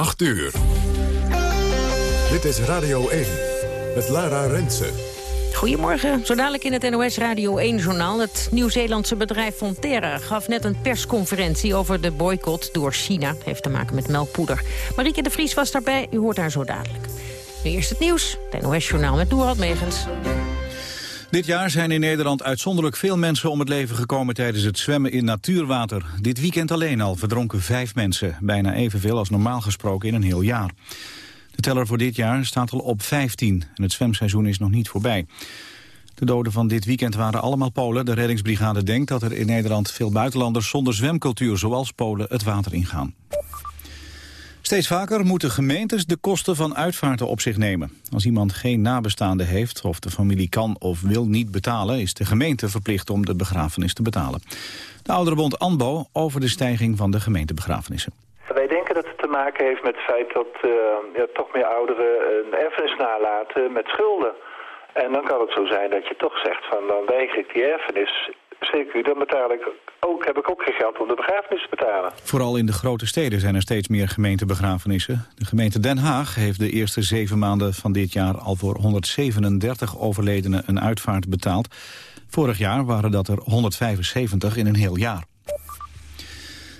8 uur. Dit is Radio 1 met Lara Rensen. Goedemorgen, zo dadelijk in het NOS Radio 1-journaal. Het Nieuw-Zeelandse bedrijf Fonterra gaf net een persconferentie... over de boycott door China. Heeft te maken met melkpoeder. Marieke de Vries was daarbij, u hoort haar zo dadelijk. Nu eerst het nieuws, het NOS-journaal met Doerald Megens. Dit jaar zijn in Nederland uitzonderlijk veel mensen om het leven gekomen tijdens het zwemmen in natuurwater. Dit weekend alleen al verdronken vijf mensen, bijna evenveel als normaal gesproken in een heel jaar. De teller voor dit jaar staat al op 15 en het zwemseizoen is nog niet voorbij. De doden van dit weekend waren allemaal Polen. De reddingsbrigade denkt dat er in Nederland veel buitenlanders zonder zwemcultuur zoals Polen het water ingaan. Steeds vaker moeten gemeentes de kosten van uitvaarten op zich nemen. Als iemand geen nabestaande heeft of de familie kan of wil niet betalen... is de gemeente verplicht om de begrafenis te betalen. De ouderenbond ANBO over de stijging van de gemeentebegrafenissen. Wij denken dat het te maken heeft met het feit dat uh, ja, toch meer ouderen een erfenis nalaten met schulden. En dan kan het zo zijn dat je toch zegt van dan weig ik die erfenis zeker, dan betaal ik ook, heb ik ook geen geld om de begrafenis te betalen. Vooral in de grote steden zijn er steeds meer gemeentebegrafenissen. De gemeente Den Haag heeft de eerste zeven maanden van dit jaar... al voor 137 overledenen een uitvaart betaald. Vorig jaar waren dat er 175 in een heel jaar.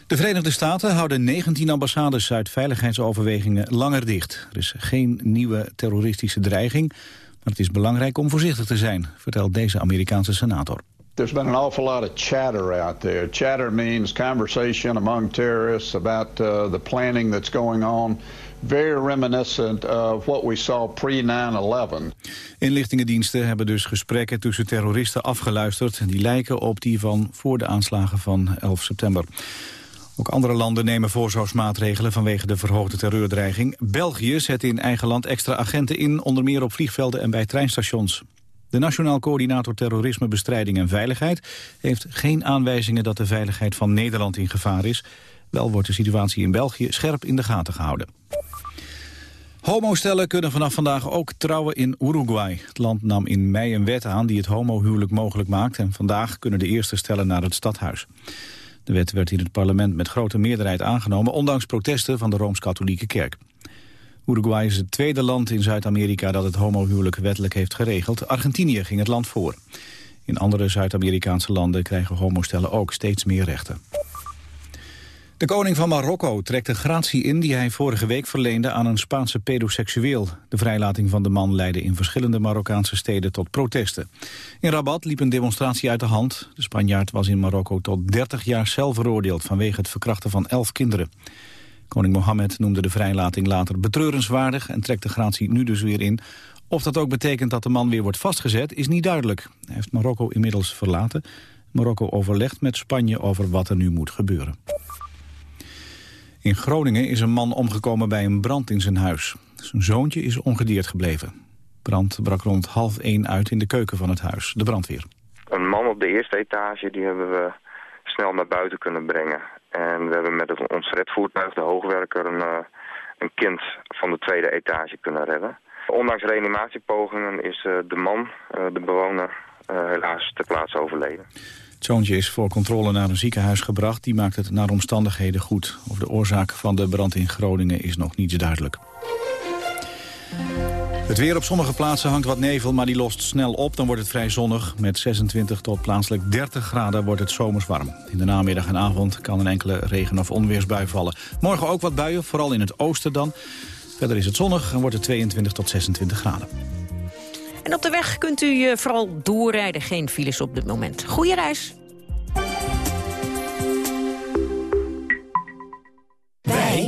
De Verenigde Staten houden 19 ambassades uit veiligheidsoverwegingen langer dicht. Er is geen nieuwe terroristische dreiging, maar het is belangrijk om voorzichtig te zijn, vertelt deze Amerikaanse senator. There's been an awful lot of chatter out there. Chatter means conversation among terrorists about uh, the planning that's going on. Very reminiscent of what we saw pre-9-11. Inlichtingendiensten hebben dus gesprekken tussen terroristen afgeluisterd. Die lijken op die van voor de aanslagen van 11 september. Ook andere landen nemen voorzorgsmaatregelen vanwege de verhoogde terreurdreiging. België zet in eigen land extra agenten in, onder meer op vliegvelden en bij treinstations. De Nationaal Coördinator Terrorisme, Bestrijding en Veiligheid... heeft geen aanwijzingen dat de veiligheid van Nederland in gevaar is. Wel wordt de situatie in België scherp in de gaten gehouden. Homostellen kunnen vanaf vandaag ook trouwen in Uruguay. Het land nam in mei een wet aan die het homohuwelijk mogelijk maakt... en vandaag kunnen de eerste stellen naar het stadhuis. De wet werd in het parlement met grote meerderheid aangenomen... ondanks protesten van de Rooms-Katholieke Kerk. Uruguay is het tweede land in Zuid-Amerika dat het homohuwelijk wettelijk heeft geregeld. Argentinië ging het land voor. In andere Zuid-Amerikaanse landen krijgen homostellen ook steeds meer rechten. De koning van Marokko trekt de gratie in die hij vorige week verleende aan een Spaanse pedoseksueel. De vrijlating van de man leidde in verschillende Marokkaanse steden tot protesten. In Rabat liep een demonstratie uit de hand. De Spanjaard was in Marokko tot 30 jaar cel veroordeeld vanwege het verkrachten van 11 kinderen. Koning Mohammed noemde de vrijlating later betreurenswaardig... en trekt de gratie nu dus weer in. Of dat ook betekent dat de man weer wordt vastgezet, is niet duidelijk. Hij heeft Marokko inmiddels verlaten. Marokko overlegt met Spanje over wat er nu moet gebeuren. In Groningen is een man omgekomen bij een brand in zijn huis. Zijn zoontje is ongedeerd gebleven. Brand brak rond half één uit in de keuken van het huis, de brandweer. Een man op de eerste etage, die hebben we snel naar buiten kunnen brengen. En we hebben met ons redvoertuig, de hoogwerker, een, uh, een kind van de tweede etage kunnen redden. Ondanks reanimatiepogingen is uh, de man, uh, de bewoner, helaas ter plaatse overleden. Het zoontje is voor controle naar een ziekenhuis gebracht. Die maakt het naar omstandigheden goed. Over de oorzaak van de brand in Groningen is nog niets duidelijk. Het weer op sommige plaatsen hangt wat nevel, maar die lost snel op. Dan wordt het vrij zonnig. Met 26 tot plaatselijk 30 graden wordt het zomers warm. In de namiddag en avond kan een enkele regen- of onweersbui vallen. Morgen ook wat buien, vooral in het oosten dan. Verder is het zonnig en wordt het 22 tot 26 graden. En op de weg kunt u vooral doorrijden. Geen files op dit moment. Goeie reis.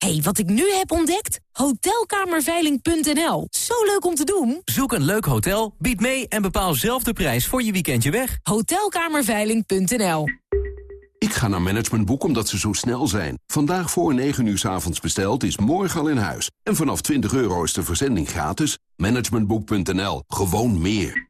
hey, wat ik nu heb ontdekt? Hotelkamerveiling.nl. Zo leuk om te doen. Zoek een leuk hotel, bied mee en bepaal zelf de prijs voor je weekendje weg. Hotelkamerveiling.nl. Ik ga naar Managementboek omdat ze zo snel zijn. Vandaag voor 9 uur s avonds besteld is morgen al in huis. En vanaf 20 euro is de verzending gratis. Managementboek.nl. Gewoon meer.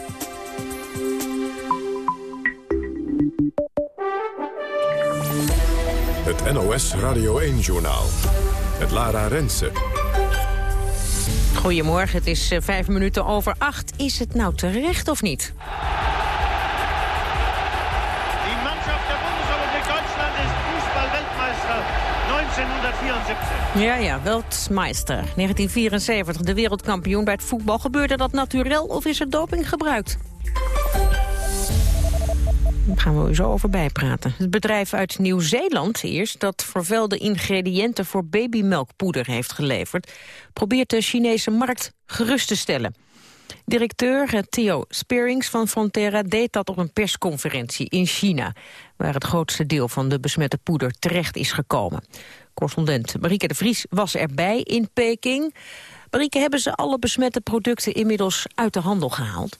Het NOS Radio 1-journaal. Met Lara Rensen. Goedemorgen, het is eh, vijf minuten over acht. Is het nou terecht of niet? Die Mannschaft der Bundesrepublik Deutschland ist Fußball-Weltmeister 1974. Ja, ja, Weltmeister. 1974, de wereldkampioen bij het voetbal. Gebeurde dat natuurlijk of is er doping gebruikt? Gaan we zo over bijpraten. Het bedrijf uit Nieuw-Zeeland eerst... dat vervuilde ingrediënten voor babymelkpoeder heeft geleverd... probeert de Chinese markt gerust te stellen. Directeur Theo Spearings van Frontera deed dat op een persconferentie in China... waar het grootste deel van de besmette poeder terecht is gekomen. Correspondent Marieke de Vries was erbij in Peking. Marieke, hebben ze alle besmette producten inmiddels uit de handel gehaald?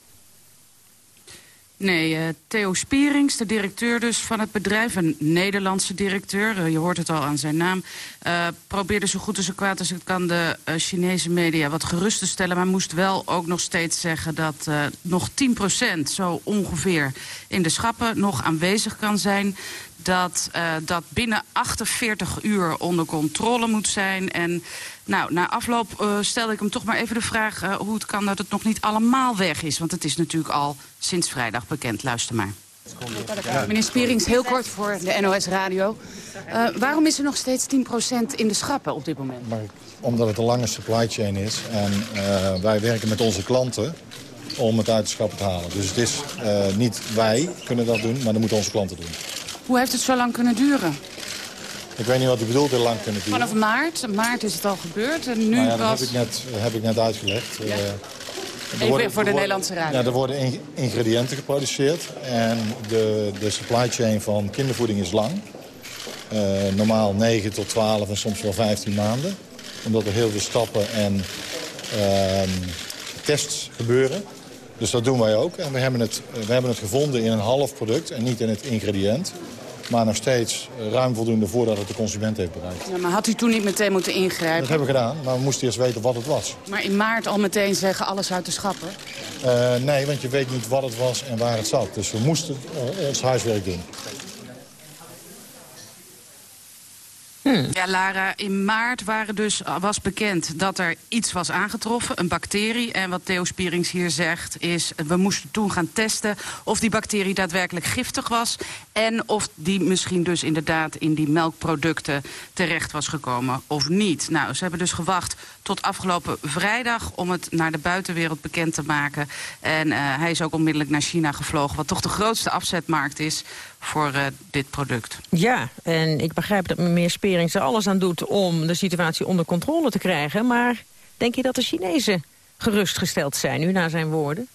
Nee, uh, Theo Spierings, de directeur dus van het bedrijf, een Nederlandse directeur, uh, je hoort het al aan zijn naam, uh, probeerde zo goed en zo kwaad als het kan de Chinese media wat gerust te stellen, maar moest wel ook nog steeds zeggen dat nog 10% zo ongeveer in de schappen nog aanwezig kan zijn. Dat dat binnen 48 uur onder controle moet zijn. En nou, na afloop uh, stelde ik hem toch maar even de vraag... Uh, hoe het kan dat het nog niet allemaal weg is. Want het is natuurlijk al sinds vrijdag bekend. Luister maar. Meneer Spierings, heel kort voor de NOS Radio. waarom is er nog steeds 10% in de schappen op dit moment? Maar omdat het een lange supply chain is. En wij werken met onze klanten om het uit de schappen te halen. Dus het is niet wij kunnen dat doen, maar dat moeten onze klanten doen. Hoe heeft het zo lang kunnen duren? Ik weet niet wat u bedoelt, heel lang kunnen duren. Vanaf maart. Maart is het al gebeurd. En nu nou ja, dat was... heb ik net, heb ik net uitgelegd. Ja. Uh, Even worden, voor de Nederlandse radio. Ja, er worden ingrediënten geproduceerd. En de, de supply chain van kindervoeding is lang. Uh, normaal 9 tot 12 en soms wel 15 maanden. Omdat er heel veel stappen en uh, tests gebeuren. Dus dat doen wij ook. En we hebben, het, we hebben het gevonden in een half product en niet in het ingrediënt. Maar nog steeds ruim voldoende voordat het de consument heeft bereikt. Ja, maar had u toen niet meteen moeten ingrijpen? Dat hebben we gedaan, maar we moesten eerst weten wat het was. Maar in maart al meteen zeggen alles uit de schappen? Uh, nee, want je weet niet wat het was en waar het zat. Dus we moesten ons huiswerk doen. Hmm. Ja, Lara, in maart waren dus, was bekend dat er iets was aangetroffen, een bacterie. En wat Theo Spierings hier zegt is, we moesten toen gaan testen... of die bacterie daadwerkelijk giftig was... en of die misschien dus inderdaad in die melkproducten terecht was gekomen of niet. Nou, ze hebben dus gewacht tot afgelopen vrijdag om het naar de buitenwereld bekend te maken. En uh, hij is ook onmiddellijk naar China gevlogen, wat toch de grootste afzetmarkt is voor uh, dit product. Ja, en ik begrijp dat meneer Sperings er alles aan doet om de situatie onder controle te krijgen. Maar denk je dat de Chinezen gerustgesteld zijn, nu na zijn woorden?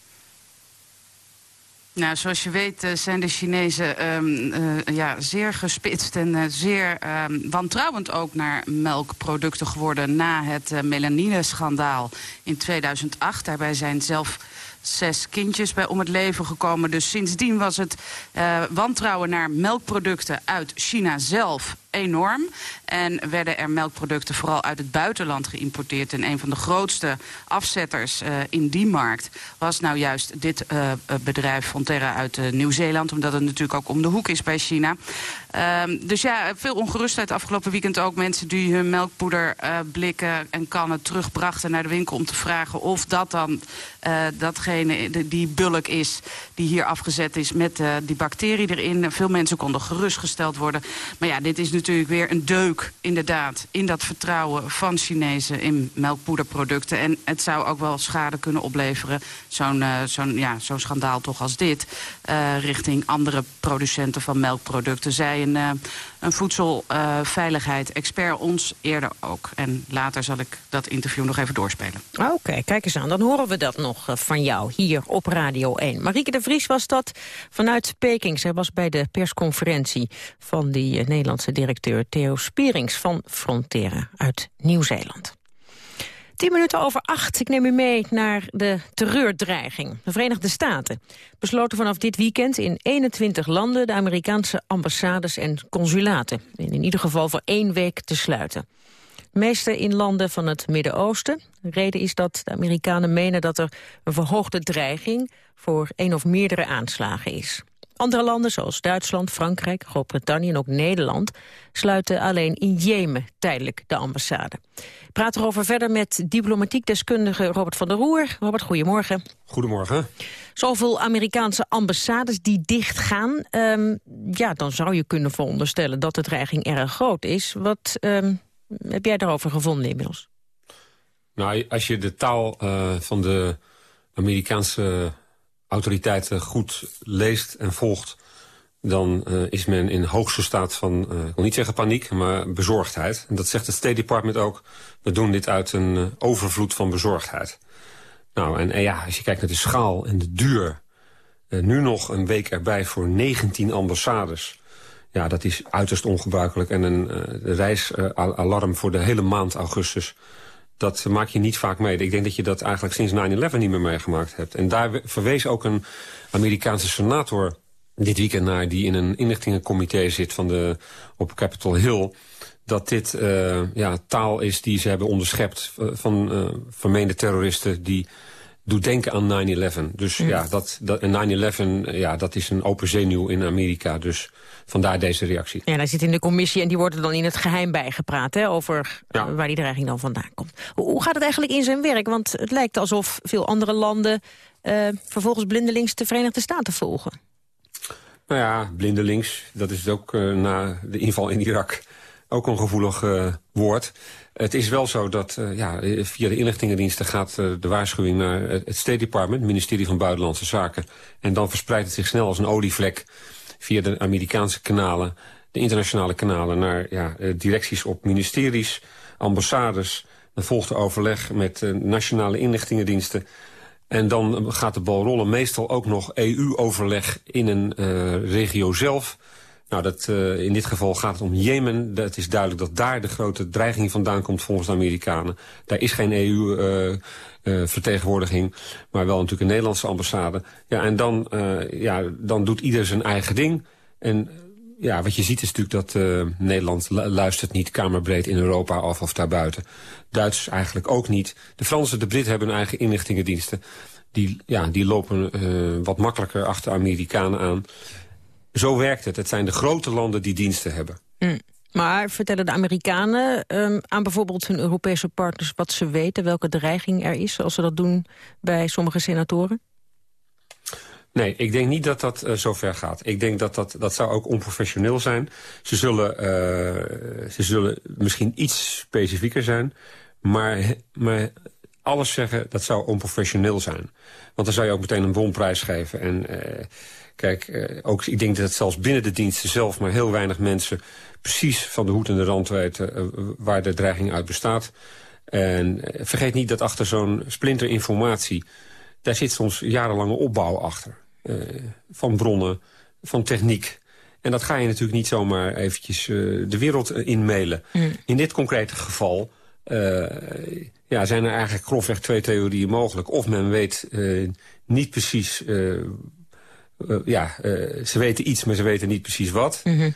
Nou, zoals je weet uh, zijn de Chinezen um, uh, ja, zeer gespitst en uh, zeer um, wantrouwend ook naar melkproducten geworden na het melanine-schandaal in 2008. Daarbij zijn zelf zes kindjes bij om het leven gekomen. Dus sindsdien was het uh, wantrouwen naar melkproducten uit China zelf enorm. En werden er melkproducten vooral uit het buitenland geïmporteerd. En een van de grootste afzetters uh, in die markt was nou juist dit uh, bedrijf Fonterra uit Nieuw-Zeeland. Omdat het natuurlijk ook om de hoek is bij China. Um, dus ja, veel ongerustheid afgelopen weekend ook. Mensen die hun melkpoederblikken en kannen terugbrachten naar de winkel om te vragen of dat dan datgene, die bulk is die hier afgezet is met die bacterie erin. Veel mensen konden gerustgesteld worden. Maar ja, dit is natuurlijk natuurlijk weer een deuk, inderdaad... in dat vertrouwen van Chinezen in melkpoederproducten. En het zou ook wel schade kunnen opleveren, zo'n zo'n ja, zo'n schandaal toch als dit... Uh, richting andere producenten van melkproducten. Zij een, uh, een voedselveiligheid-expert ons eerder ook. En later zal ik dat interview nog even doorspelen. Oké, okay, kijk eens aan. Dan horen we dat nog van jou hier op Radio 1. Marieke de Vries was dat vanuit Peking. Zij was bij de persconferentie van die Nederlandse directeur Theo Spierings van Frontera uit Nieuw-Zeeland. Tien minuten over acht. Ik neem u mee naar de terreurdreiging. De Verenigde Staten besloten vanaf dit weekend in 21 landen... de Amerikaanse ambassades en consulaten. En in ieder geval voor één week te sluiten. Meeste in landen van het Midden-Oosten. De reden is dat de Amerikanen menen dat er een verhoogde dreiging... voor één of meerdere aanslagen is. Andere landen zoals Duitsland, Frankrijk, Groot-Brittannië en ook Nederland... sluiten alleen in Jemen tijdelijk de ambassade. Ik praat erover verder met diplomatiek deskundige Robert van der Roer. Robert, goedemorgen. Goedemorgen. Zoveel Amerikaanse ambassades die dichtgaan... Um, ja, dan zou je kunnen veronderstellen dat de dreiging erg groot is. Wat um, heb jij daarover gevonden inmiddels? Nou, als je de taal uh, van de Amerikaanse autoriteiten goed leest en volgt... dan uh, is men in hoogste staat van, uh, ik wil niet zeggen paniek, maar bezorgdheid. En dat zegt het State Department ook. We doen dit uit een overvloed van bezorgdheid. Nou, en, en, ja, als je kijkt naar de schaal en de duur... nu nog een week erbij voor 19 ambassades... Ja, dat is uiterst ongebruikelijk. En een reisalarm voor de hele maand augustus dat maak je niet vaak mee. Ik denk dat je dat eigenlijk sinds 9-11 niet meer meegemaakt hebt. En daar verwees ook een Amerikaanse senator dit weekend naar... die in een inlichtingencomité zit van de, op Capitol Hill... dat dit uh, ja, taal is die ze hebben onderschept van uh, vermeende terroristen... die doet denken aan 9-11. Dus mm. ja, dat, dat, 9-11 ja, dat is een open zenuw in Amerika. Dus vandaar deze reactie. Ja, hij zit in de commissie en die wordt er dan in het geheim bijgepraat... Hè, over ja. uh, waar die dreiging dan vandaan komt. Hoe gaat het eigenlijk in zijn werk? Want het lijkt alsof veel andere landen... Uh, vervolgens blindelings de Verenigde Staten volgen. Nou ja, blindelings, dat is ook uh, na de inval in Irak ook een gevoelig uh, woord. Het is wel zo dat uh, ja, via de inlichtingendiensten gaat uh, de waarschuwing naar het State Department, het ministerie van Buitenlandse Zaken. En dan verspreidt het zich snel als een olievlek via de Amerikaanse kanalen, de internationale kanalen, naar ja, directies op ministeries, ambassades. Dan volgt er overleg met nationale inlichtingendiensten. En dan gaat de bal rollen, meestal ook nog EU-overleg in een regio zelf nou, dat, uh, in dit geval gaat het om Jemen. Het is duidelijk dat daar de grote dreiging vandaan komt volgens de Amerikanen. Daar is geen EU-vertegenwoordiging, uh, uh, maar wel natuurlijk een Nederlandse ambassade. Ja, en dan, ja, dan doet ieder zijn eigen ding. En ja, wat je ziet is natuurlijk dat Nederland luistert niet kamerbreed in Europa af of daarbuiten. Duitsers eigenlijk ook niet. De Fransen, de Britten hebben hun eigen inlichtingendiensten. Die, ja, die lopen wat makkelijker achter Amerikanen aan. Zo werkt het. Het zijn de grote landen die diensten hebben. Mm. Maar vertellen de Amerikanen um, aan bijvoorbeeld hun Europese partners... wat ze weten, welke dreiging er is... zoals ze dat doen bij sommige senatoren? Nee, ik denk niet dat dat uh, zo ver gaat. Ik denk dat dat, dat zou ook onprofessioneel zijn. Ze zullen, uh, ze zullen misschien iets specifieker zijn. Maar, maar alles zeggen, dat zou onprofessioneel zijn. Want dan zou je ook meteen een bonprijs geven. En... Uh, Kijk, uh, ook, ik denk dat zelfs binnen de diensten zelf... maar heel weinig mensen precies van de hoed en de rand weten... Uh, waar de dreiging uit bestaat. En uh, vergeet niet dat achter zo'n splinter informatie... daar zit soms jarenlange opbouw achter. van bronnen, van techniek. En dat ga je natuurlijk niet zomaar eventjes de wereld in mailen. Mm. In dit concrete geval... ja, zijn er eigenlijk grofweg twee theorieën mogelijk. Of men weet niet precies uh, ja, uh, ze weten iets, maar ze weten niet precies wat. Mm -hmm.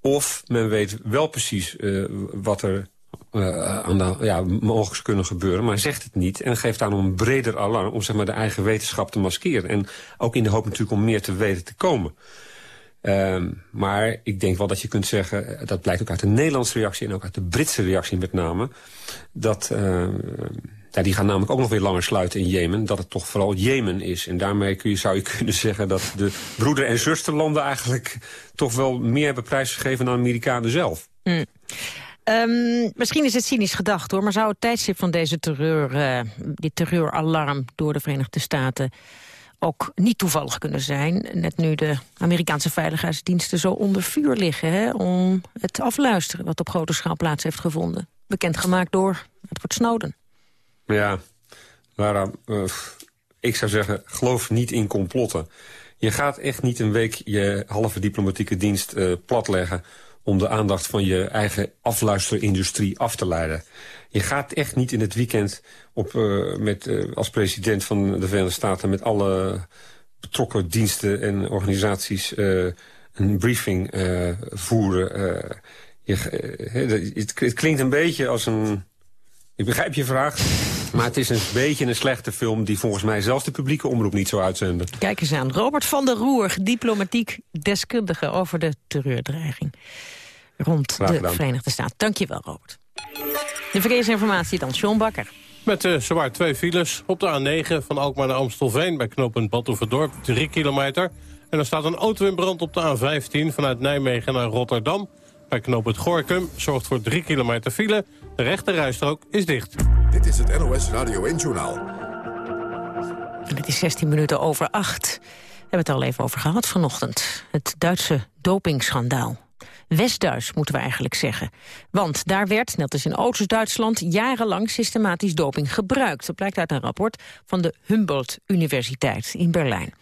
Of men weet wel precies uh, wat er aan de, ja, mogelijk kunnen gebeuren, maar zegt het niet. En geeft daarom een breder alarm om zeg maar, de eigen wetenschap te maskeren. En ook in de hoop natuurlijk om meer te weten te komen. Um, maar ik denk wel dat je kunt zeggen, dat blijkt ook uit de Nederlandse reactie... en ook uit de Britse reactie met name... dat uh, die gaan namelijk ook nog weer langer sluiten in Jemen. Dat het toch vooral Jemen is. En daarmee kun je, zou je kunnen zeggen dat de broeder- en zusterlanden eigenlijk toch wel meer hebben prijsgegeven dan Amerikanen zelf. Hmm. Um, misschien is het cynisch gedacht hoor, maar zou het tijdstip van deze terreur, uh, dit terreuralarm door de Verenigde Staten ook niet toevallig kunnen zijn. Net nu de Amerikaanse veiligheidsdiensten zo onder vuur liggen... Hè, om het afluisteren wat op grote schaal plaats heeft gevonden. Bekendgemaakt door Edward Snowden. Ja, Lara, uh, ik zou zeggen, geloof niet in complotten. Je gaat echt niet een week je halve diplomatieke dienst uh, platleggen om de aandacht van je eigen afluisterindustrie af te leiden. Je gaat echt niet in het weekend op, uh, met, als president van de Verenigde Staten... met alle betrokken diensten en organisaties een briefing voeren. Je, het, het klinkt een beetje als een... Ik begrijp je vraag, maar het is een beetje een slechte film... die volgens mij zelfs de publieke omroep niet zou uitzenden. Kijk eens aan. Robert van der Roer, diplomatiek deskundige over de terreurdreiging rond de Verenigde Staten. Dankjewel, Robert. De verkeersinformatie dan, John Bakker. Met uh, zwaar twee files. Op de A9 van Alkmaar naar Amstelveen bij knooppunt Badhoevedorp, 3 kilometer. En er staat een auto in brand op de A15 vanuit Nijmegen naar Rotterdam. Bij knooppunt Gorkum zorgt voor 3 kilometer file. De rechte rijstrook is dicht. Dit is het NOS Radio 1-journaal. En het is 16 minuten over 8. We hebben het al even over gehad vanochtend. Het Duitse dopingschandaal. West-Duits, moeten we eigenlijk zeggen. Want daar werd, net als in Oost-Duitsland, jarenlang systematisch doping gebruikt. Dat blijkt uit een rapport van de Humboldt-universiteit in Berlijn.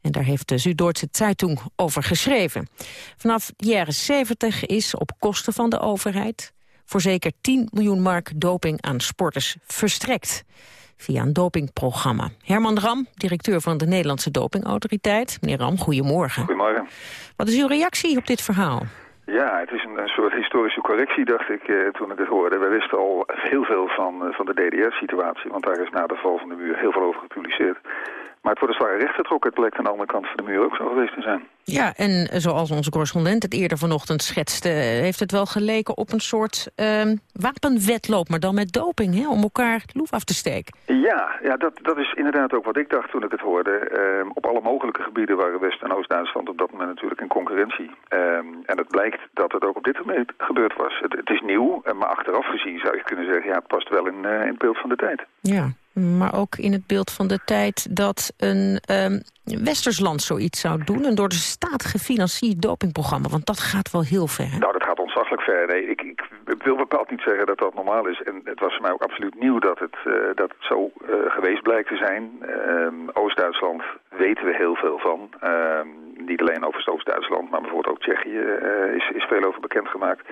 En daar heeft de Süddeutsche Zeitung over geschreven. Vanaf de jaren 70 is op kosten van de overheid... voor zeker 10 miljoen mark doping aan sporters verstrekt via een dopingprogramma. Herman Ram, directeur van de Nederlandse Dopingautoriteit. Meneer Ram, goedemorgen. Goedemorgen. Wat is uw reactie op dit verhaal? Ja, het is een, een, soort historische correctie, dacht ik, eh, toen ik het hoorde. We wisten al heel veel van, eh, van de DDR-situatie, want daar is na de val van de muur heel veel over gepubliceerd. Maar het wordt een zware recht getrokken. Het blijkt aan de andere kant van de muur ook zo geweest te zijn. Ja, en zoals onze correspondent het eerder vanochtend schetste... heeft het wel geleken op een soort uh, wapenwetloop, maar dan met doping... Hè, om elkaar loef af te steken. Ja, ja dat, dat is inderdaad ook wat ik dacht toen ik het hoorde. Uh, op alle mogelijke gebieden waren West- en Oost-Duitsland op dat moment natuurlijk in concurrentie. Uh, en het blijkt dat het ook op dit moment gebeurd was. Het, het is nieuw, eh, maar achteraf gezien zou je kunnen zeggen... ja, het past wel in, in het beeld van de tijd. Ja, maar ook in het beeld van de tijd dat een um, westers land zoiets zou doen. Een door de staat gefinancierd dopingprogramma. Want dat gaat wel heel ver. Hè? Nou, dat gaat ontzaglijk ver. Nee, ik, ik, wil bepaald niet zeggen dat dat normaal is. En het was voor mij ook absoluut nieuw dat het, uh, dat het zo uh, geweest blijkt te zijn. Uh, Oost-Duitsland weten we heel veel van. niet alleen over Oost-Duitsland, maar bijvoorbeeld ook Tsjechië is, is veel over bekendgemaakt.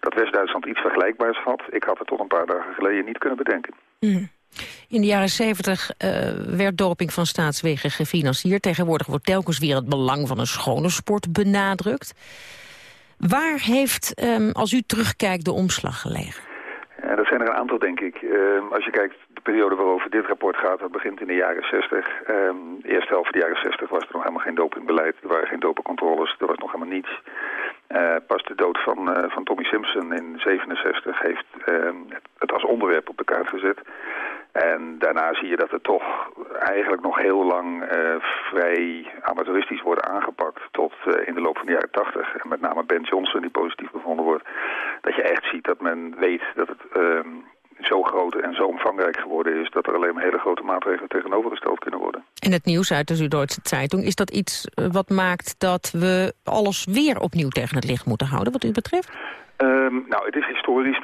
Dat West-Duitsland iets vergelijkbaars had. Ik had het tot een paar dagen geleden niet kunnen bedenken. Mm. In de jaren 70 uh, werd doping van staatswegen gefinancierd. Tegenwoordig wordt telkens weer het belang van een schone sport benadrukt. Waar heeft, um, als u terugkijkt, de omslag gelegen? Ja, dat zijn er een aantal, denk ik. Uh, als je kijkt, de periode waarover dit rapport gaat, dat begint in de jaren 60. Um, de eerste helft van de jaren 60 was er nog helemaal geen dopingbeleid. Er waren geen dopingcontroles, er was nog helemaal niets. Uh, pas de dood van, uh, van Tommy Simpson in 67 heeft het als onderwerp op de kaart gezet. En daarna zie je dat het toch eigenlijk nog heel lang uh, vrij amateuristisch wordt aangepakt tot uh, in de loop van de jaren 80. En met name Ben Johnson die positief bevonden wordt. Dat je echt ziet dat men weet dat het uh, zo groot en zo omvangrijk geworden is... dat er alleen maar hele grote maatregelen tegenovergesteld kunnen worden. En het nieuws uit de Zuid-Duitse Zeitung, is dat iets wat maakt dat we alles weer opnieuw tegen het licht moeten houden wat u betreft? Um, nou, het is historisch.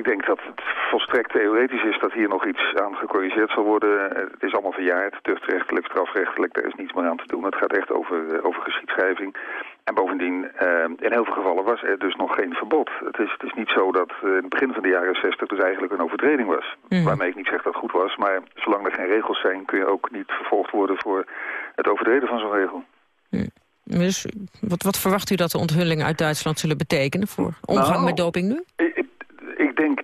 Ik denk dat het volstrekt theoretisch is dat hier nog iets aan gecorrigeerd zal worden. Het is allemaal verjaard, tuchtrechtelijk, strafrechtelijk, daar is niets meer aan te doen. Het gaat echt over, over geschiedschrijving. En bovendien, uh, in heel veel gevallen was er dus nog geen verbod. Het is, het is niet zo dat uh, in het begin van de jaren 60 dus eigenlijk een overtreding was. Mm. Waarmee ik niet zeg dat het goed was, maar zolang er geen regels zijn... kun je ook niet vervolgd worden voor het overtreden van zo'n regel. Mm. Dus wat, wat verwacht u dat de onthullingen uit Duitsland zullen betekenen... voor omgang nou, met doping nu? Ik,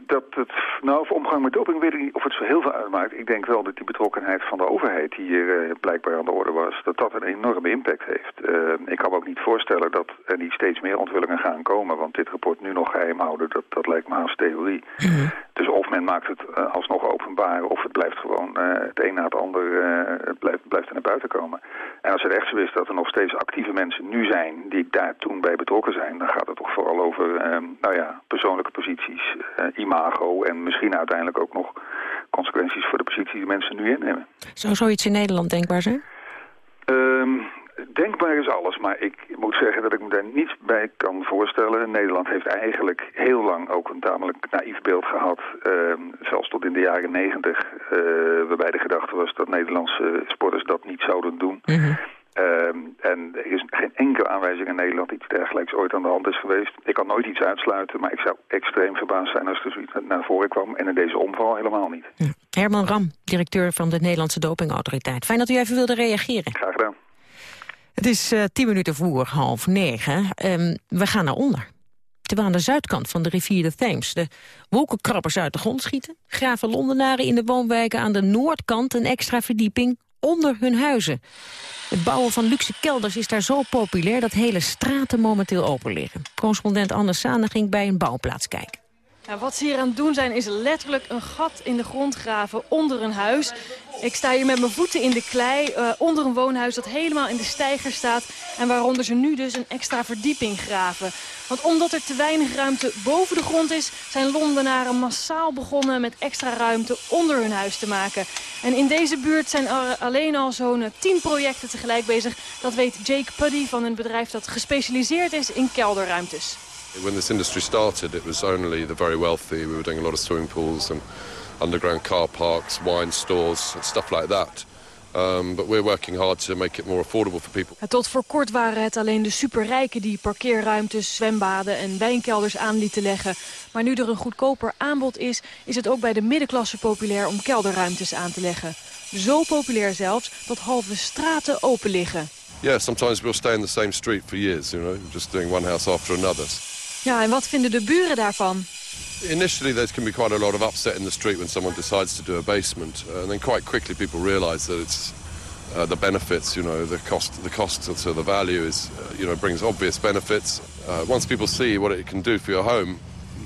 dat het... Nou, voor omgang met doping weet ik niet of het zo heel veel uitmaakt. Ik denk wel dat die betrokkenheid van de overheid... die hier uh, blijkbaar aan de orde was... dat dat een enorme impact heeft. Uh, ik kan me ook niet voorstellen dat er niet steeds meer onthullingen gaan komen... want dit rapport nu nog geheim houden, dat, dat lijkt me haast theorie. Mm -hmm. Dus of men maakt het uh, alsnog openbaar... of het blijft gewoon het een na het ander het blijft, blijft er naar buiten komen. En als het echt zo is dat er nog steeds actieve mensen nu zijn die daar toen bij betrokken zijn, dan gaat het toch vooral over ehm, nou ja, persoonlijke posities, eh, imago en misschien uiteindelijk ook nog consequenties voor de positie die mensen nu innemen. Zou zoiets in Nederland denkbaar zijn? Um, denkbaar is alles, maar ik moet zeggen dat ik me daar niets bij kan voorstellen. Nederland heeft eigenlijk heel lang ook een tamelijk naïef beeld gehad, uh, zelfs tot in de jaren negentig, uh, waarbij de gedachte was dat Nederlandse sporters dat niet zouden doen. Mm -hmm. Uh, en er is geen enkele aanwijzing in Nederland iets dergelijks ooit aan de hand is geweest. Ik kan nooit iets uitsluiten, maar ik zou extreem verbaasd zijn als er zoiets naar voren kwam. En in deze omval helemaal niet. Ja. Herman Ram, directeur van de Nederlandse Dopingautoriteit. Fijn dat u even wilde reageren. Graag gedaan. Het is uh, tien minuten voor half negen. Um, we gaan naar onder. Terwijl aan de zuidkant van de rivier de Theems de wolkenkrabbers uit de grond schieten... graven Londenaren in de woonwijken aan de noordkant een extra verdieping onder hun huizen. Het bouwen van luxe kelders is daar zo populair dat hele straten momenteel open liggen. Correspondent Anne Sane ging bij een bouwplaats kijken. Wat ze hier aan het doen zijn is letterlijk een gat in de grond graven onder een huis. Ik sta hier met mijn voeten in de klei uh, onder een woonhuis dat helemaal in de steiger staat. En waaronder ze nu dus een extra verdieping graven. Want omdat er te weinig ruimte boven de grond is... zijn Londenaren massaal begonnen met extra ruimte onder hun huis te maken. En in deze buurt zijn er alleen al zo'n 10 projecten tegelijk bezig. Dat weet Jake Puddy van een bedrijf dat gespecialiseerd is in kelderruimtes. When this industry started, it was only the very wealthy. We were doing a lot of swimming pools and underground car parks, wine stores, stuff like that. Um, but we're working hard to make it more affordable for people. Tot voor kort waren het alleen de superrijken die parkeerruimtes, zwembaden en wijnkelders aan lieten leggen. Maar nu er een goedkoper aanbod is, is het ook bij de middenklasse populair om kelderruimtes aan te leggen. Zo populair zelfs dat halve straten open liggen. Yeah, sometimes we'll stay in the same street for years, you know, just doing one house after another. Ja, en wat vinden de buren daarvan? Initially, there can be quite a lot of upset in the street when someone decides to do a basement, uh, and then quite quickly people realise that it's uh, the benefits. You know, the cost, the cost to the value is, uh, you know, brings obvious benefits. Uh, once people see what it can do for your home,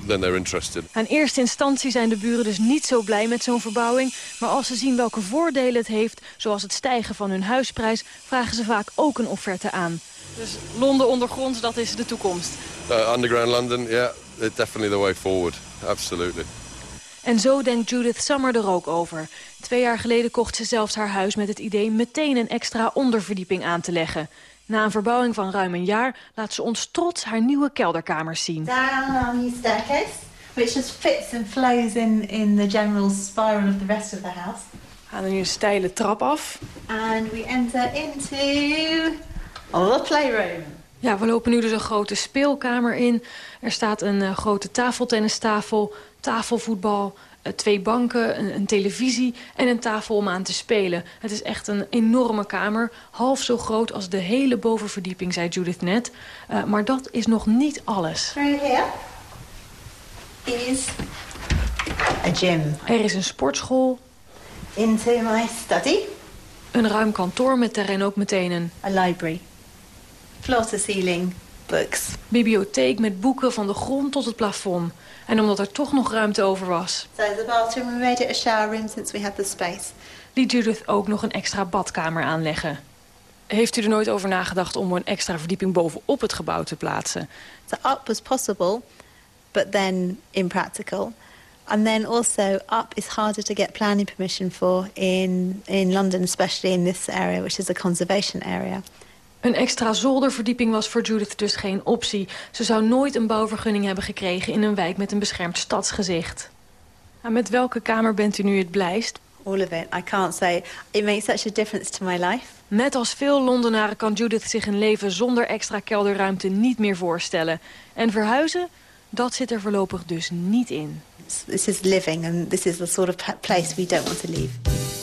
then they're interested. In eerste instantie zijn de buren dus niet zo blij met zo'n verbouwing, maar als ze zien welke voordelen het heeft, zoals het stijgen van hun huisprijs, vragen ze vaak ook een offerte aan. Dus Londen ondergronds, dat is de toekomst. Uh, underground London, yeah, it's definitely the way forward. Absolutely. En zo denkt Judith Summer er ook over. Twee jaar geleden kocht ze zelfs haar huis met het idee meteen een extra onderverdieping aan te leggen. Na een verbouwing van ruim een jaar laat ze ons trots haar nieuwe kelderkamers zien. Down our new staircase, which just fits and flows in, in the general spiral of the rest of the house. We gaan nu een steile trap af. And we enter into the playroom. Ja, we lopen nu dus een grote speelkamer in. Er staat een uh, grote tafeltennistafel, tafelvoetbal, uh, twee banken, een, een, televisie en een tafel om aan te spelen. Het is echt een enorme kamer, half zo groot als de hele bovenverdieping, zei Judith net. Uh, maar dat is nog niet alles. Right here is a gym. Er is een sportschool. Into my study. Een ruim kantoor met daarin ook meteen een... A library floor-to-ceiling books. Bibliotheek met boeken van de grond tot het plafond. En omdat er toch nog ruimte over was. So the bathroom, we made it a shower room since we had the space. Liet Judith ook nog een extra badkamer aanleggen. Heeft u er nooit over nagedacht om een extra verdieping bovenop het gebouw te plaatsen? The up was possible, but then impractical. And then also up is harder to get planning permission for in, in London, especially in this area, which is a conservation area. Een extra zolderverdieping was voor Judith dus geen optie. Ze zou nooit een bouwvergunning hebben gekregen in een wijk met een beschermd stadsgezicht. En met welke kamer bent u nu het blijst? All of it. I can't say. It makes such a difference to my life. Net als veel Londenaren kan Judith zich een leven zonder extra kelderruimte niet meer voorstellen. En verhuizen, dat zit er voorlopig dus niet in. This is living and this is the sort of place we don't want to leave.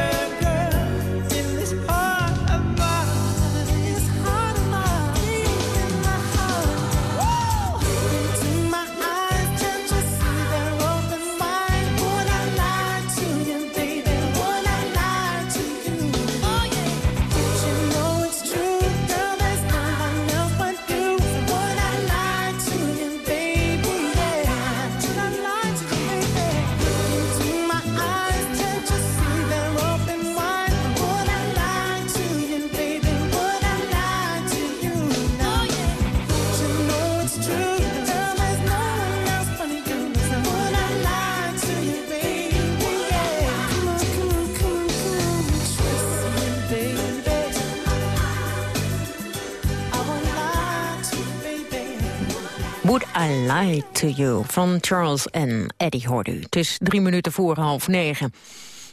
I Lie to You van Charles en Eddie hoorde u. Het is drie minuten voor half negen.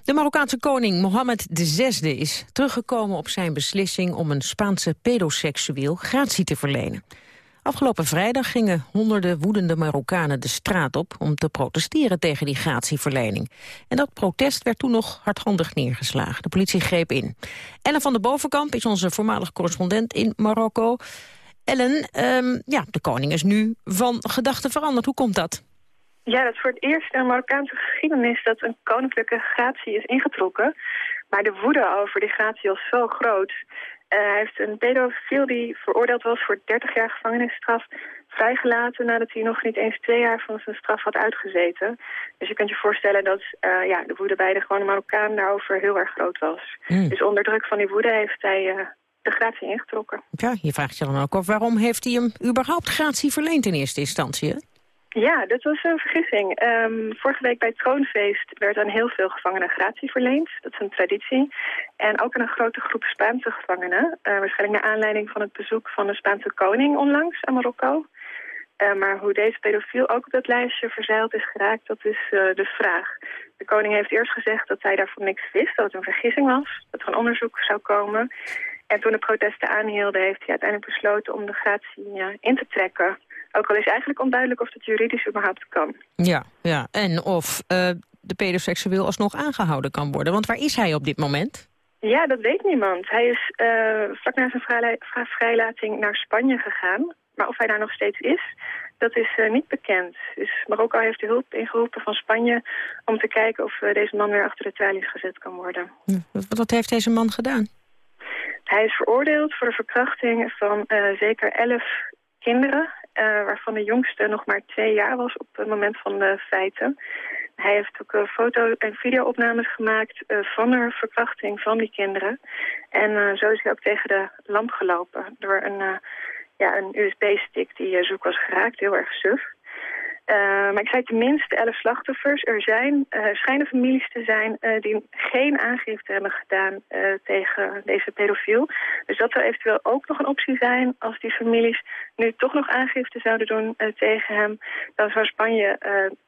De Marokkaanse koning Mohammed VI is teruggekomen op zijn beslissing om een Spaanse pedoseksueel gratie te verlenen. Afgelopen vrijdag gingen honderden woedende Marokkanen de straat op om te protesteren tegen die gratieverlening. En dat protest werd toen nog hardhandig neergeslagen. De politie greep in. Ellen van de Bovenkamp is onze voormalig correspondent in Marokko. Ellen, ehm, ja, de koning is nu van gedachten veranderd. Hoe komt dat? Ja, dat is voor het eerst in de Marokkaanse geschiedenis dat een koninklijke gratie is ingetrokken. Maar de woede over die gratie was zo groot. Eh, hij heeft een pedofiel die veroordeeld was voor 30 jaar gevangenisstraf vrijgelaten nadat hij nog niet eens twee jaar van zijn straf had uitgezeten. Dus je kunt je voorstellen dat eh, ja, de woede bij de gewone Marokkaan daarover heel erg groot was. Hmm. Dus onder druk van die woede heeft hij eh, de gratie ingetrokken. Ja, je vraagt je dan ook af waarom heeft hij hem überhaupt gratie verleend in eerste instantie? Hè? Ja, dat was een vergissing. Ehm, vorige week bij het troonfeest werd aan heel veel gevangenen gratie verleend. Dat is een traditie. En ook aan een grote groep Spaanse gevangenen. Eh, waarschijnlijk naar aanleiding van het bezoek van de Spaanse koning onlangs aan Marokko. Eh, maar hoe deze pedofiel ook op dat lijstje verzeild is geraakt, dat is eh, de vraag. De koning heeft eerst gezegd dat hij daarvan niks wist, dat het een vergissing was. Dat er een onderzoek zou komen. En toen de protesten aanhielden, heeft hij uiteindelijk besloten om de gratie ja, in te trekken. Ook al is eigenlijk onduidelijk of dat juridisch überhaupt kan. Ja, ja. en of eh, de pedoseksueel alsnog aangehouden kan worden. Want waar is hij op dit moment? Ja, dat weet niemand. Hij is eh, vlak na zijn vrijla- vrijlating naar Spanje gegaan. Maar of hij daar nog steeds is, dat is eh, niet bekend. Dus Marokko heeft de hulp ingeroepen van Spanje... om te kijken of deze man weer achter de tralies gezet kan worden. Wat, wat heeft deze man gedaan? Hij is veroordeeld voor de verkrachting van eh, zeker elf kinderen... eh, waarvan de jongste nog maar twee jaar was op het moment van de feiten. Hij heeft ook eh, foto- en videoopnames gemaakt van de verkrachting van die kinderen. En zo is hij ook tegen de lamp gelopen door een, ja, een USB-stick die zoek was geraakt, heel erg suf. Uh, maar ik zei tenminste elf slachtoffers. Er zijn, uh, schijnen families te zijn uh, die geen aangifte hebben gedaan tegen deze pedofiel. Dus dat zou eventueel ook nog een optie zijn als die families nu toch nog aangifte zouden doen tegen hem. Dan zou Spanje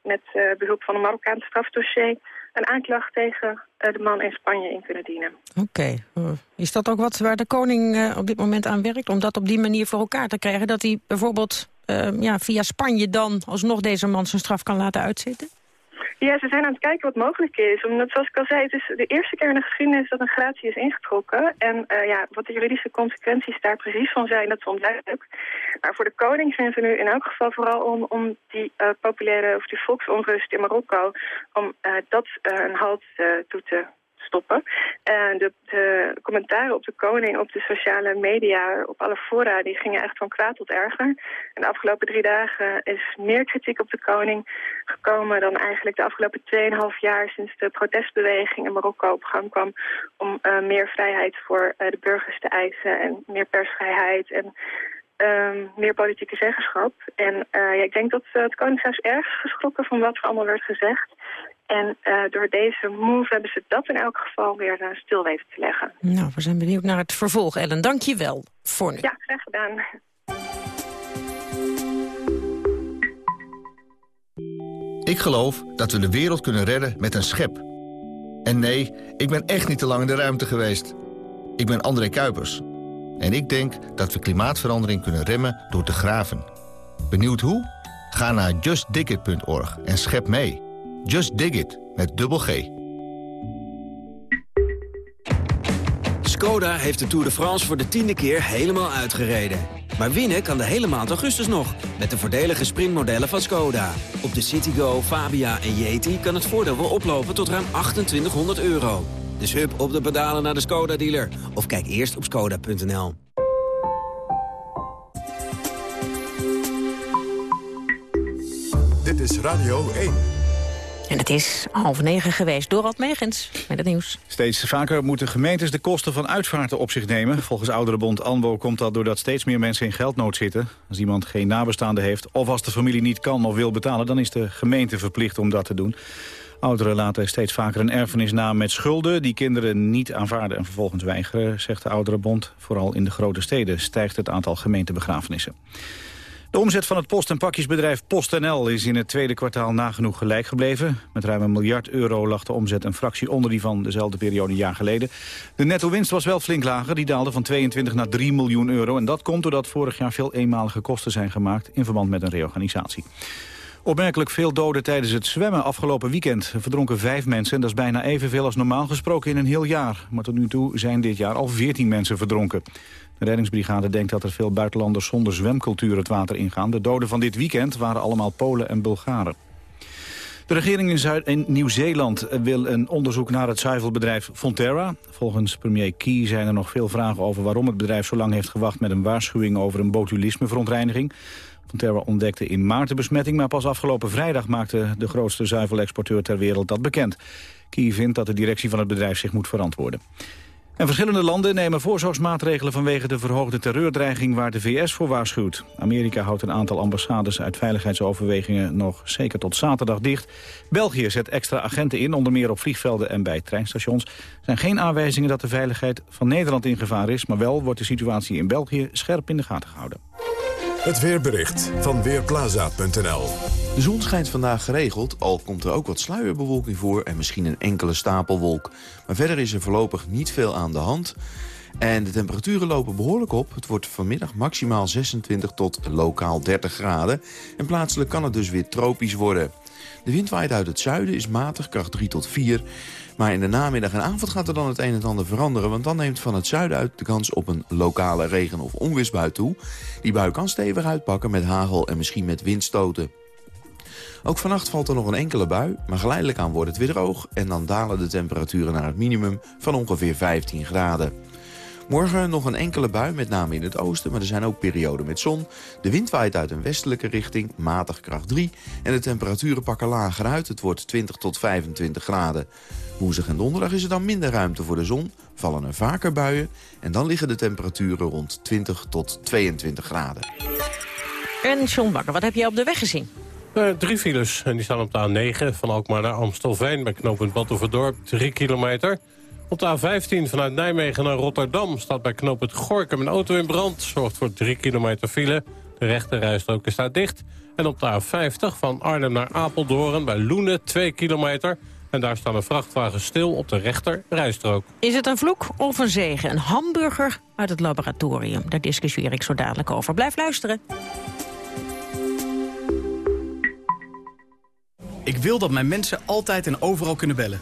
met behulp van een Marokkaans strafdossier een aanklacht tegen de man in Spanje in kunnen dienen. Oké. Is dat ook wat waar de koning op dit moment aan werkt? Om dat op die manier voor elkaar te krijgen? Dat hij bijvoorbeeld uh, ja, via Spanje dan alsnog deze man zijn straf kan laten uitzitten? Ja, ze zijn aan het kijken wat mogelijk is. Omdat, zoals ik al zei, het is de eerste keer in de geschiedenis dat een gratie is ingetrokken. En uh, ja, wat de juridische consequenties daar precies van zijn, dat is onduidelijk. Maar voor de koning zijn ze nu in elk geval vooral om, om die uh, populaire of die volksonrust in Marokko, om uh, dat een halt toe te En de, commentaren op de koning op de sociale media, op alle fora, die gingen echt van kwaad tot erger. En de afgelopen drie dagen is meer kritiek op de koning gekomen dan eigenlijk de afgelopen 2,5 jaar sinds de protestbeweging in Marokko op gang kwam om uh, meer vrijheid voor uh, de burgers te eisen en meer persvrijheid en um, meer politieke zeggenschap. En uh, ja, ik denk dat het Koningshuis erg geschrokken van wat er allemaal werd gezegd. En uh, door deze move hebben ze dat in elk geval weer uh, stil weten te leggen. Nou, we zijn benieuwd naar het vervolg, Ellen. Dank je wel voor nu. Ja, graag gedaan. Ik geloof dat we de wereld kunnen redden met een schep. En nee, ik ben echt niet te lang in de ruimte geweest. Ik ben André Kuipers. En ik denk dat we klimaatverandering kunnen remmen door te graven. Benieuwd hoe? Ga naar justdigit.org en schep mee. Just Dig It, met dubbel G. Skoda heeft de Tour de France voor de tiende keer helemaal uitgereden. Maar winnen kan de hele maand augustus nog, met de voordelige sprintmodellen van Skoda. Op de Citigo, Fabia en Yeti kan het voordeel wel oplopen tot ruim 2800 euro. Dus hup op de pedalen naar de Skoda-dealer. Of kijk eerst op skoda.nl. Dit is Radio 1. En het is half negen geweest. Dorald Megens met het nieuws. Steeds vaker moeten gemeentes de kosten van uitvaarten op zich nemen. Volgens Ouderenbond ANBO komt dat doordat steeds meer mensen in geldnood zitten. Als iemand geen nabestaanden heeft of als de familie niet kan of wil betalen... dan is de gemeente verplicht om dat te doen. Ouderen laten steeds vaker een erfenis na met schulden... die kinderen niet aanvaarden en vervolgens weigeren, zegt de Ouderenbond. Vooral in de grote steden stijgt het aantal gemeentebegrafenissen. De omzet van het post- en pakjesbedrijf PostNL is in het tweede kwartaal nagenoeg gelijk gebleven. Met ruim een miljard euro lag de omzet een fractie onder die van dezelfde periode een jaar geleden. De netto-winst was wel flink lager, die daalde van 22 naar 3 miljoen euro. En dat komt doordat vorig jaar veel eenmalige kosten zijn gemaakt in verband met een reorganisatie. Opmerkelijk veel doden tijdens het zwemmen afgelopen weekend. Er verdronken vijf mensen en dat is bijna evenveel als normaal gesproken in een heel jaar. Maar tot nu toe zijn dit jaar al 14 mensen verdronken. De reddingsbrigade denkt dat er veel buitenlanders zonder zwemcultuur het water ingaan. De doden van dit weekend waren allemaal Polen en Bulgaren. De regering in, in Nieuw-Zeeland wil een onderzoek naar het zuivelbedrijf Fonterra. Volgens premier Key zijn er nog veel vragen over waarom het bedrijf zo lang heeft gewacht met een waarschuwing over een botulismeverontreiniging. Fonterra ontdekte in maart de besmetting, maar pas afgelopen vrijdag maakte de grootste zuivelexporteur ter wereld dat bekend. Key vindt dat de directie van het bedrijf zich moet verantwoorden. En verschillende landen nemen voorzorgsmaatregelen vanwege de verhoogde terreurdreiging waar de VS voor waarschuwt. Amerika houdt een aantal ambassades uit veiligheidsoverwegingen nog zeker tot zaterdag dicht. België zet extra agenten in, onder meer op vliegvelden en bij treinstations. Er zijn geen aanwijzingen dat de veiligheid van Nederland in gevaar is, maar wel wordt de situatie in België scherp in de gaten gehouden. Het weerbericht van Weerplaza.nl De zon schijnt vandaag geregeld, al komt er ook wat sluierbewolking voor... en misschien een enkele stapelwolk. Maar verder is er voorlopig niet veel aan de hand. En de temperaturen lopen behoorlijk op. Het wordt vanmiddag maximaal 26 tot lokaal 30 graden. En plaatselijk kan het dus weer tropisch worden. De wind waait uit het zuiden, is matig, kracht 3 tot 4... Maar in de namiddag en avond gaat er dan het een en ander veranderen... want dan neemt van het zuiden uit de kans op een lokale regen- of onweersbui toe. Die bui kan stevig uitpakken met hagel en misschien met windstoten. Ook vannacht valt er nog een enkele bui, maar geleidelijk aan wordt het weer droog... en dan dalen de temperaturen naar het minimum van ongeveer 15 graden. Morgen nog een enkele bui, met name in het oosten, maar er zijn ook perioden met zon. De wind waait uit een westelijke richting, matig kracht 3. En de temperaturen pakken lager uit, het wordt 20 tot 25 graden. Woensdag en donderdag is er dan minder ruimte voor de zon, vallen er vaker buien... en dan liggen de temperaturen rond 20 tot 22 graden. En John Bakker, wat heb jij op de weg gezien? Eh, drie files en die staan op de A9 van Alkmaar naar Amstelveen... bij knooppunt Batuverdorp, 3 kilometer. Op de A15 vanuit Nijmegen naar Rotterdam staat bij knooppunt Gorkum een auto in brand. Zorgt voor 3 kilometer file. De rechterrijstrook is daar dicht. En op de A50 van Arnhem naar Apeldoorn bij Loenen 2 kilometer. En daar staan een vrachtwagen stil op de rechter rijstrook. Is het een vloek of een zegen? Een hamburger uit het laboratorium. Daar discussieer ik zo dadelijk over. Blijf luisteren. Ik wil dat mijn mensen altijd en overal kunnen bellen.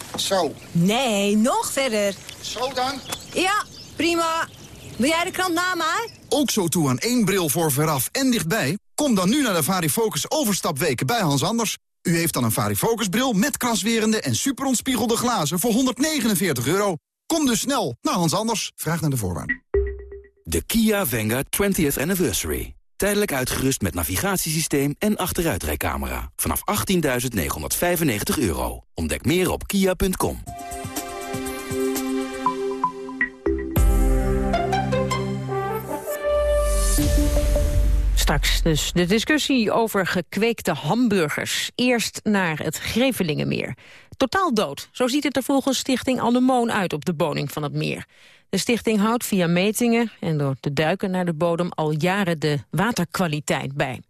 Zo. Nee, nog verder. Zo dan? Ja, prima. Wil jij de krant na mij? Ook zo toe aan één bril voor veraf en dichtbij? Kom dan nu naar de Varifocus overstapweken bij Hans Anders. U heeft dan een Varifocus bril met kraswerende en superontspiegelde glazen voor 149 euro. Kom dus snel naar Hans Anders. Vraag naar de voorwaarden. De Kia Venga 20th Anniversary. Tijdelijk uitgerust met navigatiesysteem en achteruitrijcamera. Vanaf 18.995 euro. Ontdek meer op kia.com. Straks dus de discussie over gekweekte hamburgers. Eerst naar het Grevelingenmeer. Totaal dood, zo ziet het er volgens stichting Anemoon uit op de bodem van het meer. De stichting houdt via metingen en door te duiken naar de bodem al jaren de waterkwaliteit bij.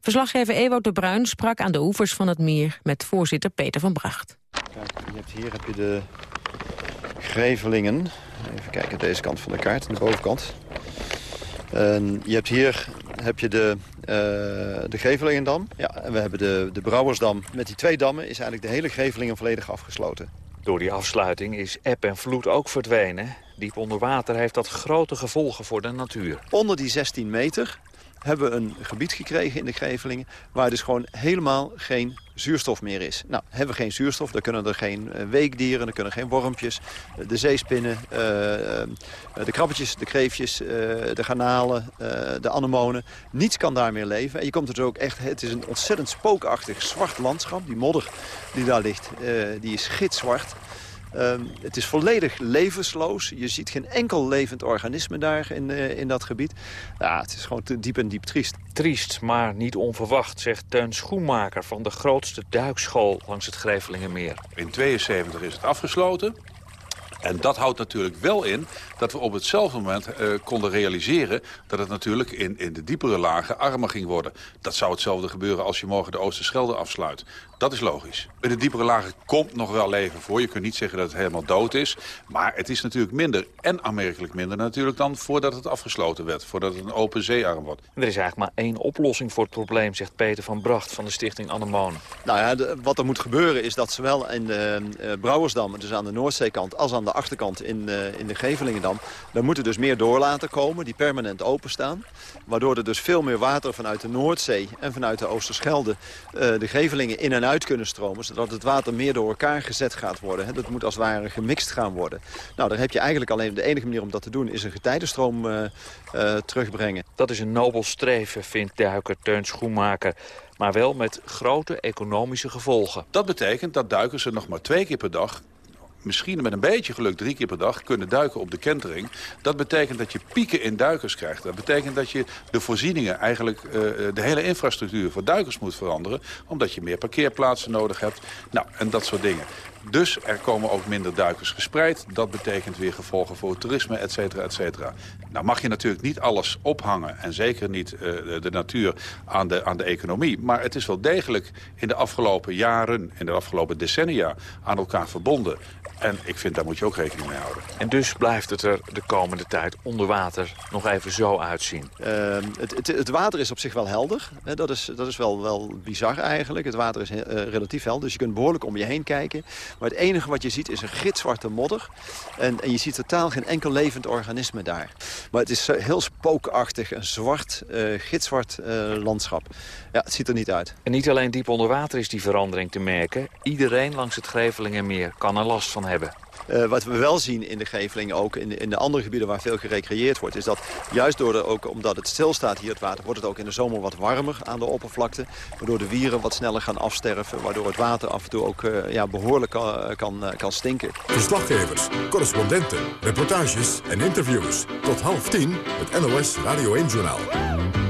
Verslaggever Ewout de Bruin sprak aan de oevers van het meer met voorzitter Peter van Bracht. Kijk, je hebt hier heb je de Grevelingen. Even kijken, deze kant van de kaart, de bovenkant. En je hebt hier heb je de, eh de Grevelingendam. Ja, en we hebben de, de Brouwersdam. Met die twee dammen is eigenlijk de hele Grevelingen volledig afgesloten. Door die afsluiting is eb en vloed ook verdwenen. Diep onder water heeft dat grote gevolgen voor de natuur. Onder die 16 meter hebben we een gebied gekregen in de Grevelingen... waar dus gewoon helemaal geen zuurstof meer is. Nou, hebben we geen zuurstof, dan kunnen er geen eh, weekdieren... er kunnen geen wormpjes, eh, de zeespinnen, eh, de krabbetjes, de kreefjes... de garnalen, de anemonen. Niets kan daar meer leven. En je komt er dus ook echt... Het is een ontzettend spookachtig zwart landschap. Die modder die daar ligt, die is gitzwart... Ehm, het is volledig levensloos. Je ziet geen enkel levend organisme daar in, eh, in dat gebied. Ja, het is gewoon te diep en diep triest. Triest, maar niet onverwacht, zegt Teun Schoenmaker... van de grootste duikschool langs het Grevelingenmeer. In 72 is het afgesloten. En dat houdt natuurlijk wel in dat we op hetzelfde moment eh, konden realiseren... dat het natuurlijk in, in de diepere lagen armer ging worden. Dat zou hetzelfde gebeuren als je morgen de Oosterschelde afsluit. Dat is logisch. In de diepere lagen komt nog wel leven voor. Je kunt niet zeggen dat het helemaal dood is. Maar het is natuurlijk minder en aanmerkelijk minder natuurlijk... dan voordat het afgesloten werd, voordat het een open zeearm wordt. Er is eigenlijk maar één oplossing voor het probleem, zegt Peter van Bracht van de stichting Anemonen. Nou ja, de- wat er moet gebeuren is dat zowel in de eh, Brouwersdam, dus aan de Noordzeekant, als aan de achterkant in, eh, in de Gevelingendam, daar moeten dus meer doorlaten komen die permanent openstaan. Waardoor er dus veel meer water vanuit de Noordzee en vanuit de Oosterschelde eh, de Gevelingen in en uit kunnen stromen, zodat het water meer door elkaar gezet gaat worden. Hè. Dat moet als het ware gemixt gaan worden. Nou, daar heb je eigenlijk alleen de enige manier om dat te doen is een getijdenstroom eh, eh, terugbrengen. Dat is een nobel streven, vindt duiker Teun Schoenmaker. Maar wel met grote economische gevolgen. Dat betekent dat duikers er nog maar twee keer per dag misschien met een beetje geluk drie keer per dag kunnen duiken op de kentering. Dat betekent dat je pieken in duikers krijgt. Dat betekent dat je de voorzieningen, eigenlijk eh, de hele infrastructuur voor duikers moet veranderen. Omdat je meer parkeerplaatsen nodig hebt. Nou, en dat soort dingen. Dus er komen ook minder duikers gespreid. Dat betekent weer gevolgen voor het toerisme, et cetera, et cetera. Nou mag je natuurlijk niet alles ophangen... en zeker niet uh, de natuur aan de, aan de economie. Maar het is wel degelijk in de afgelopen jaren... in de afgelopen decennia aan elkaar verbonden. En ik vind, daar moet je ook rekening mee houden. En dus blijft het er de komende tijd onder water nog even zo uitzien? Uh, het, het, het, water is op zich wel helder. Dat is, dat is wel, wel bizar eigenlijk. Het water is uh, relatief helder, dus je kunt behoorlijk om je heen kijken. Maar het enige wat je ziet is een gitzwarte modder. En, en je ziet totaal geen enkel levend organisme daar. Maar het is heel spookachtig, een zwart, uh, gitzwart landschap. Ja, het ziet er niet uit. En niet alleen diep onder water is die verandering te merken. Iedereen langs het Grevelingenmeer kan er last van hebben. Uh, wat we wel zien in de Geveling, ook in in de andere gebieden waar veel gerecreëerd wordt... is dat juist door ook omdat het stilstaat hier het water... wordt het ook in de zomer wat warmer aan de oppervlakte. Waardoor de wieren wat sneller gaan afsterven. Waardoor het water af en toe ook uh, ja, behoorlijk kan, kan, kan stinken. Verslaggevers, correspondenten, reportages en interviews. Tot half tien het NOS Radio 1-journaal.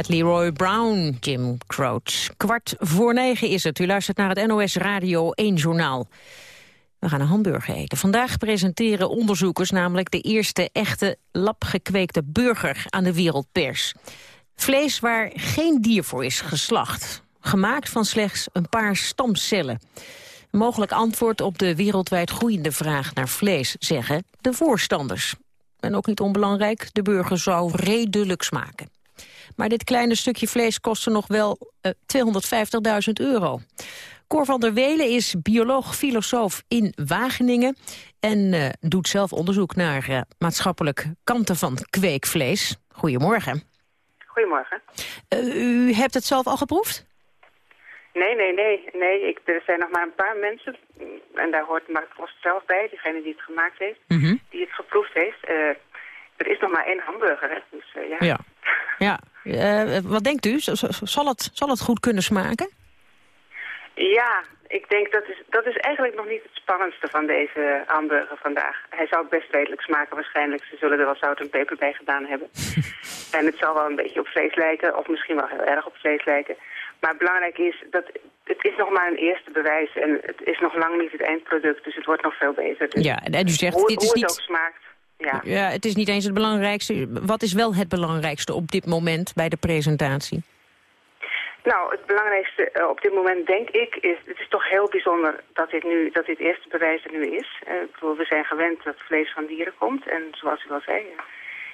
Bad Leroy Brown, Jim Crouch. Kwart voor negen is het. U luistert naar het NOS Radio 1 Journaal. We gaan een hamburger eten. Vandaag presenteren onderzoekers namelijk de eerste echte labgekweekte burger aan de wereldpers. Vlees waar geen dier voor is geslacht. Gemaakt van slechts een paar stamcellen. Mogelijk antwoord op de wereldwijd groeiende vraag naar vlees, zeggen de voorstanders. En ook niet onbelangrijk, de burger zou redelijk smaken. Maar dit kleine stukje vlees kostte nog wel uh, 250.000 euro. Cor van der Welen is bioloog-filosoof in Wageningen... en uh, doet zelf onderzoek naar uh, maatschappelijk kanten van kweekvlees. Goedemorgen. Goedemorgen. U hebt het zelf al geproefd? Nee, nee, nee. nee ik, er zijn nog maar een paar mensen. En daar hoort Mark Post zelf bij, degene die het gemaakt heeft. Mhm. Die het geproefd heeft. Er is nog maar één hamburger, hè. Dus eh, ja. Ja. ja. Eh, wat denkt u? Zal het, zal het goed kunnen smaken? Ja, ik denk dat is, dat is eigenlijk nog niet het spannendste van deze hamburger vandaag. Hij zou best redelijk smaken waarschijnlijk. Ze zullen er wel zout en peper bij gedaan hebben. en het zal wel een beetje op vlees lijken, of misschien wel heel erg op vlees lijken. Maar belangrijk is dat het is nog maar een eerste bewijs en het is nog lang niet het eindproduct, dus het wordt nog veel beter. Dus Ja, en u zegt, hoe, dit is hoe niet- het ook smaakt. Ja. Ja, het is niet eens het belangrijkste. Wat is wel het belangrijkste op dit moment bij de presentatie? Nou, het belangrijkste eh, op dit moment denk ik is, het is toch heel bijzonder dat dit nu, dat dit eerste bewijs er nu is. Eh, we zijn gewend dat vlees van dieren komt en zoals u al zei, eh,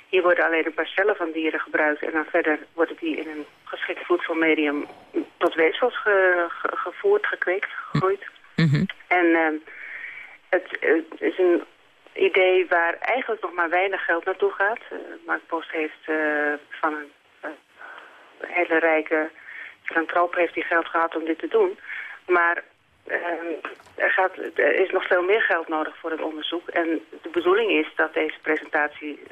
hier worden alleen een paar cellen van dieren gebruikt en dan verder worden die in een geschikt voedselmedium tot weefsels ge- ge- gevoerd, gekweekt, gegroeid. En ehm, het, eh, is een idee waar eigenlijk nog maar weinig geld naartoe gaat. Eh, Mark Post heeft eh, van een eh, hele rijke filantroop heeft hij geld gehad om dit te doen. Maar ehm, er, gaat, er is nog veel meer geld nodig voor het onderzoek. En de bedoeling is dat deze presentatie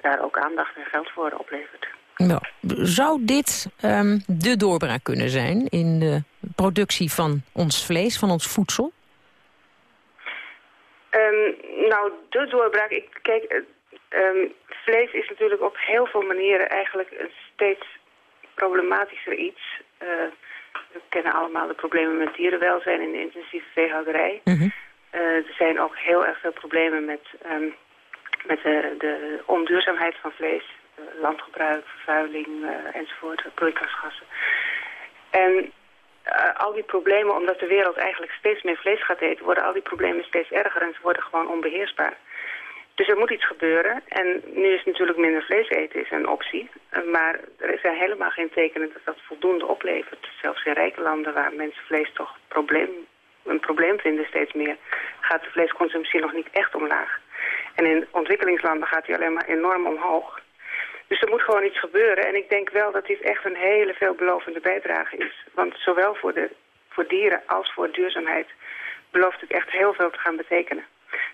daar ook aandacht en geld voor oplevert. Nou, zou dit ehm, de doorbraak kunnen zijn in de productie van ons vlees, van ons voedsel? Ehm, nou, de doorbraak. Ik, kijk, eh, ehm, vlees is natuurlijk op heel veel manieren eigenlijk een steeds problematischer iets. Eh, we kennen allemaal de problemen met dierenwelzijn in de intensieve veehouderij. Eh, er zijn ook heel erg veel problemen met, ehm, met de, de onduurzaamheid van vlees. landgebruik, vervuiling enzovoort, broeikasgassen. En eh, al die problemen, omdat de wereld eigenlijk steeds meer vlees gaat eten, worden al die problemen steeds erger en ze worden gewoon onbeheersbaar. Dus er moet iets gebeuren. En nu is natuurlijk minder vlees eten is een optie. Eh, Maar er zijn helemaal geen tekenen dat dat voldoende oplevert. Zelfs in rijke landen waar mensen vlees toch probleem, een probleem vinden steeds meer, gaat de vleesconsumptie nog niet echt omlaag. En in ontwikkelingslanden gaat die alleen maar enorm omhoog. Dus er moet gewoon iets gebeuren. En ik denk wel dat dit echt een hele veelbelovende bijdrage is. Want zowel voor, de, voor dieren als voor duurzaamheid belooft het echt heel veel te gaan betekenen.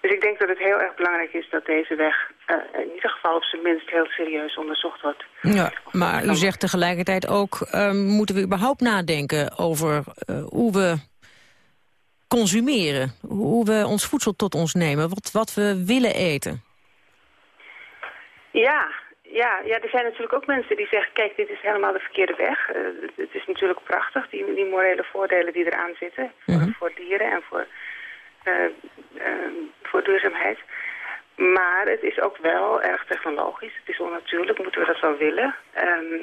Dus ik denk dat het heel erg belangrijk is dat deze weg eh, in ieder geval op zijn minst heel serieus onderzocht wordt. Ja, maar u zegt tegelijkertijd ook, ehm, moeten we überhaupt nadenken over eh, hoe we consumeren, hoe we ons voedsel tot ons nemen, wat, wat we willen eten. Ja, ja, ja, er zijn natuurlijk ook mensen die zeggen, kijk, dit is helemaal de verkeerde weg. Eh, het- is natuurlijk prachtig, die, die morele voordelen die eraan zitten. Voor, voor dieren en voor, eh, eh, voor duurzaamheid. Maar het is ook wel erg technologisch. Het is onnatuurlijk, moeten we dat wel willen. Ehm,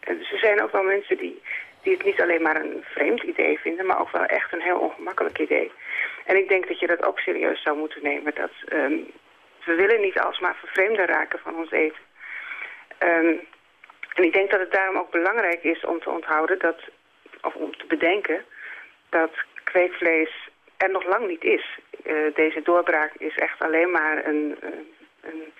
en dus er zijn ook wel mensen die, die het niet alleen maar een vreemd idee vinden, maar ook wel echt een heel ongemakkelijk idee. En ik denk dat je dat ook serieus zou moeten nemen. Dat, ehm, we willen niet alsmaar vervreemden raken van ons eten. Ehm, en ik denk dat het daarom ook belangrijk is om te onthouden dat, of om te bedenken, dat kweekvlees er nog lang niet is. Eh, deze doorbraak is echt alleen maar een, een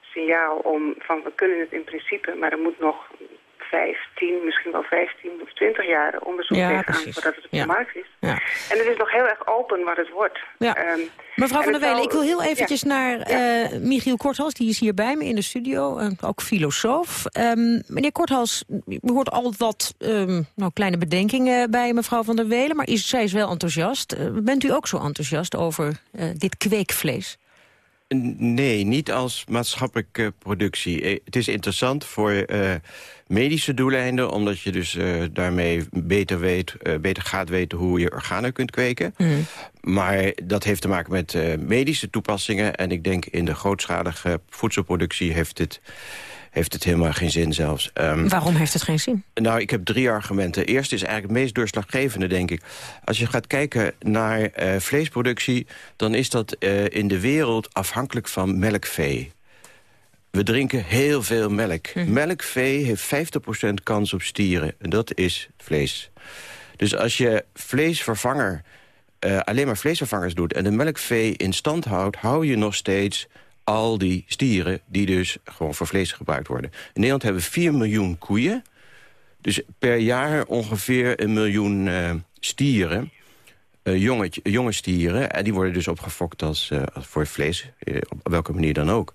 signaal om van we kunnen het in principe, maar er moet nog vijf, tien, misschien wel vijftien of twintig jaar onderzoek Ja, tegenaan precies. voordat het op Ja. de markt is. Ja. En het is nog heel erg open wat het wordt. Ehm, Mevrouw van der Welen, ik wil heel eventjes naar eh, Michiel Korthals. Die is hier bij me in de studio, eh, ook filosoof. Ehm, meneer Korthals, u hoort al wat ehm, nou, kleine bedenkingen bij mevrouw van der Welen... maar is, zij is wel enthousiast. Eh, bent u ook zo enthousiast over dit kweekvlees? Nee, niet als maatschappelijke productie. Eh, Het is interessant voor eh, medische doeleinden... omdat je dus eh, daarmee beter, weet, beter gaat weten hoe je organen kunt kweken. Maar dat heeft te maken met medische toepassingen... en ik denk in de grootschalige voedselproductie heeft het, heeft het helemaal geen zin zelfs. Ehm, Waarom heeft het geen zin? nou, ik heb drie argumenten. Eerst is eigenlijk het meest doorslaggevende, denk ik. Als je gaat kijken naar eh, vleesproductie... dan is dat eh, in de wereld afhankelijk van melkvee. We drinken heel veel melk. Melkvee heeft 50% kans op stieren. En dat is vlees. Dus als je vleesvervanger... eh, alleen maar vleesvervangers doet en de melkvee in stand houdt... hou je nog steeds al die stieren die dus gewoon voor vlees gebruikt worden. In Nederland hebben we 4 miljoen koeien Dus per jaar ongeveer een miljoen eh, stieren... eh, jonge, stieren. En die worden dus opgefokt als, eh, voor vlees, eh, op welke manier dan ook.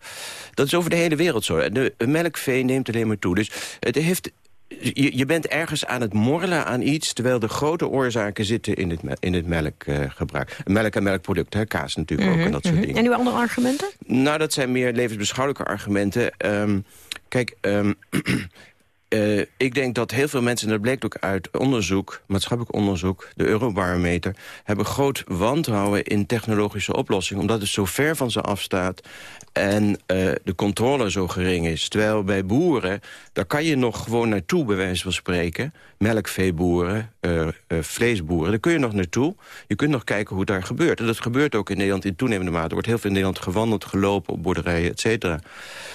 Dat is over de hele wereld zo. En De melkvee neemt alleen maar toe. Dus het heeft, je, je bent ergens aan het morrelen aan iets... terwijl de grote oorzaken zitten in het, in het melkgebruik. melk en melkproducten, hè, kaas natuurlijk ook en dat soort Mhm. dingen. En uw andere argumenten? Nou, dat zijn meer levensbeschouwelijke argumenten. Ehm, kijk, ehm, eh, ik denk dat heel veel mensen, en dat blijkt ook uit onderzoek... maatschappelijk onderzoek, de Eurobarometer... hebben groot wantrouwen in technologische oplossingen... omdat het zo ver van ze afstaat en eh, de controle zo gering is. Terwijl bij boeren, daar kan je nog gewoon naartoe, bij wijze van spreken... melkveeboeren, eh, eh, vleesboeren, daar kun je nog naartoe. Je kunt nog kijken hoe het daar gebeurt. En dat gebeurt ook in Nederland in toenemende mate. Er wordt heel veel in Nederland gewandeld, gelopen op boerderijen, et cetera.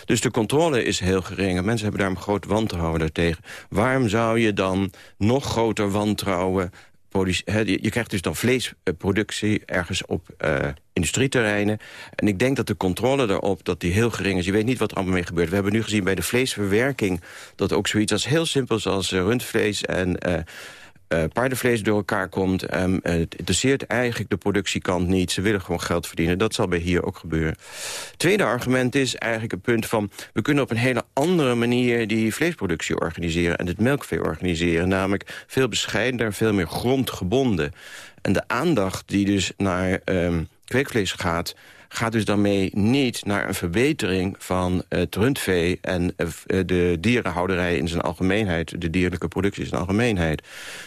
Dus de controle is heel gering. En mensen hebben daar een groot wantrouwen daartegen. Waarom zou je dan nog groter wantrouwen... je krijgt dus dan vleesproductie ergens op eh, industrieterreinen. En ik denk dat de controle daarop dat die heel gering is. Je weet niet wat er allemaal mee gebeurt. We hebben nu gezien bij de vleesverwerking... dat ook zoiets als heel simpels als eh, rundvlees en... eh, eh, paardenvlees door elkaar komt. Eh, het interesseert eigenlijk de productiekant niet. Ze willen gewoon geld verdienen. Dat zal bij hier ook gebeuren. Tweede argument is eigenlijk het punt van... we kunnen op een hele andere manier die vleesproductie organiseren... en het melkvee organiseren. Namelijk veel bescheidener, veel meer grondgebonden. En de aandacht die dus naar ehm, kweekvlees gaat gaat dus daarmee niet naar een verbetering van het rundvee... en eh, de dierenhouderij in zijn algemeenheid, de dierlijke productie in zijn algemeenheid.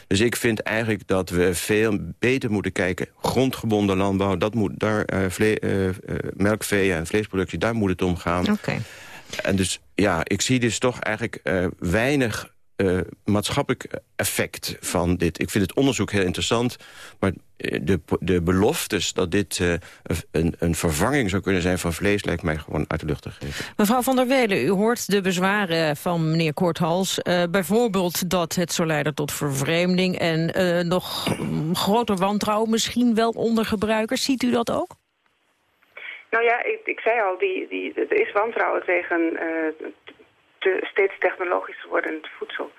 Dus ik vind eigenlijk dat we veel beter moeten kijken... grondgebonden landbouw, dat moet, daar, eh, eh, eh, melkvee en vleesproductie, daar moet het om gaan. Oké. En dus ja, ik zie dus toch eigenlijk eh, weinig eh, maatschappelijk effect van dit. Ik vind het onderzoek heel interessant, maar eh, de, de beloftes dat dit eh, een, een vervanging zou kunnen zijn van vlees... lijkt mij gewoon uit de lucht te geven. Mevrouw van der Welen, u hoort de bezwaren van meneer Korthals. Eh, bijvoorbeeld dat het zou leiden tot vervreemding... en eh, nog mm, groter wantrouwen misschien wel onder gebruikers. Ziet u dat ook? Nou ja, ik, ik zei al, die, die, er is wantrouwen tegen eh, te, steeds technologischer wordend voedsel.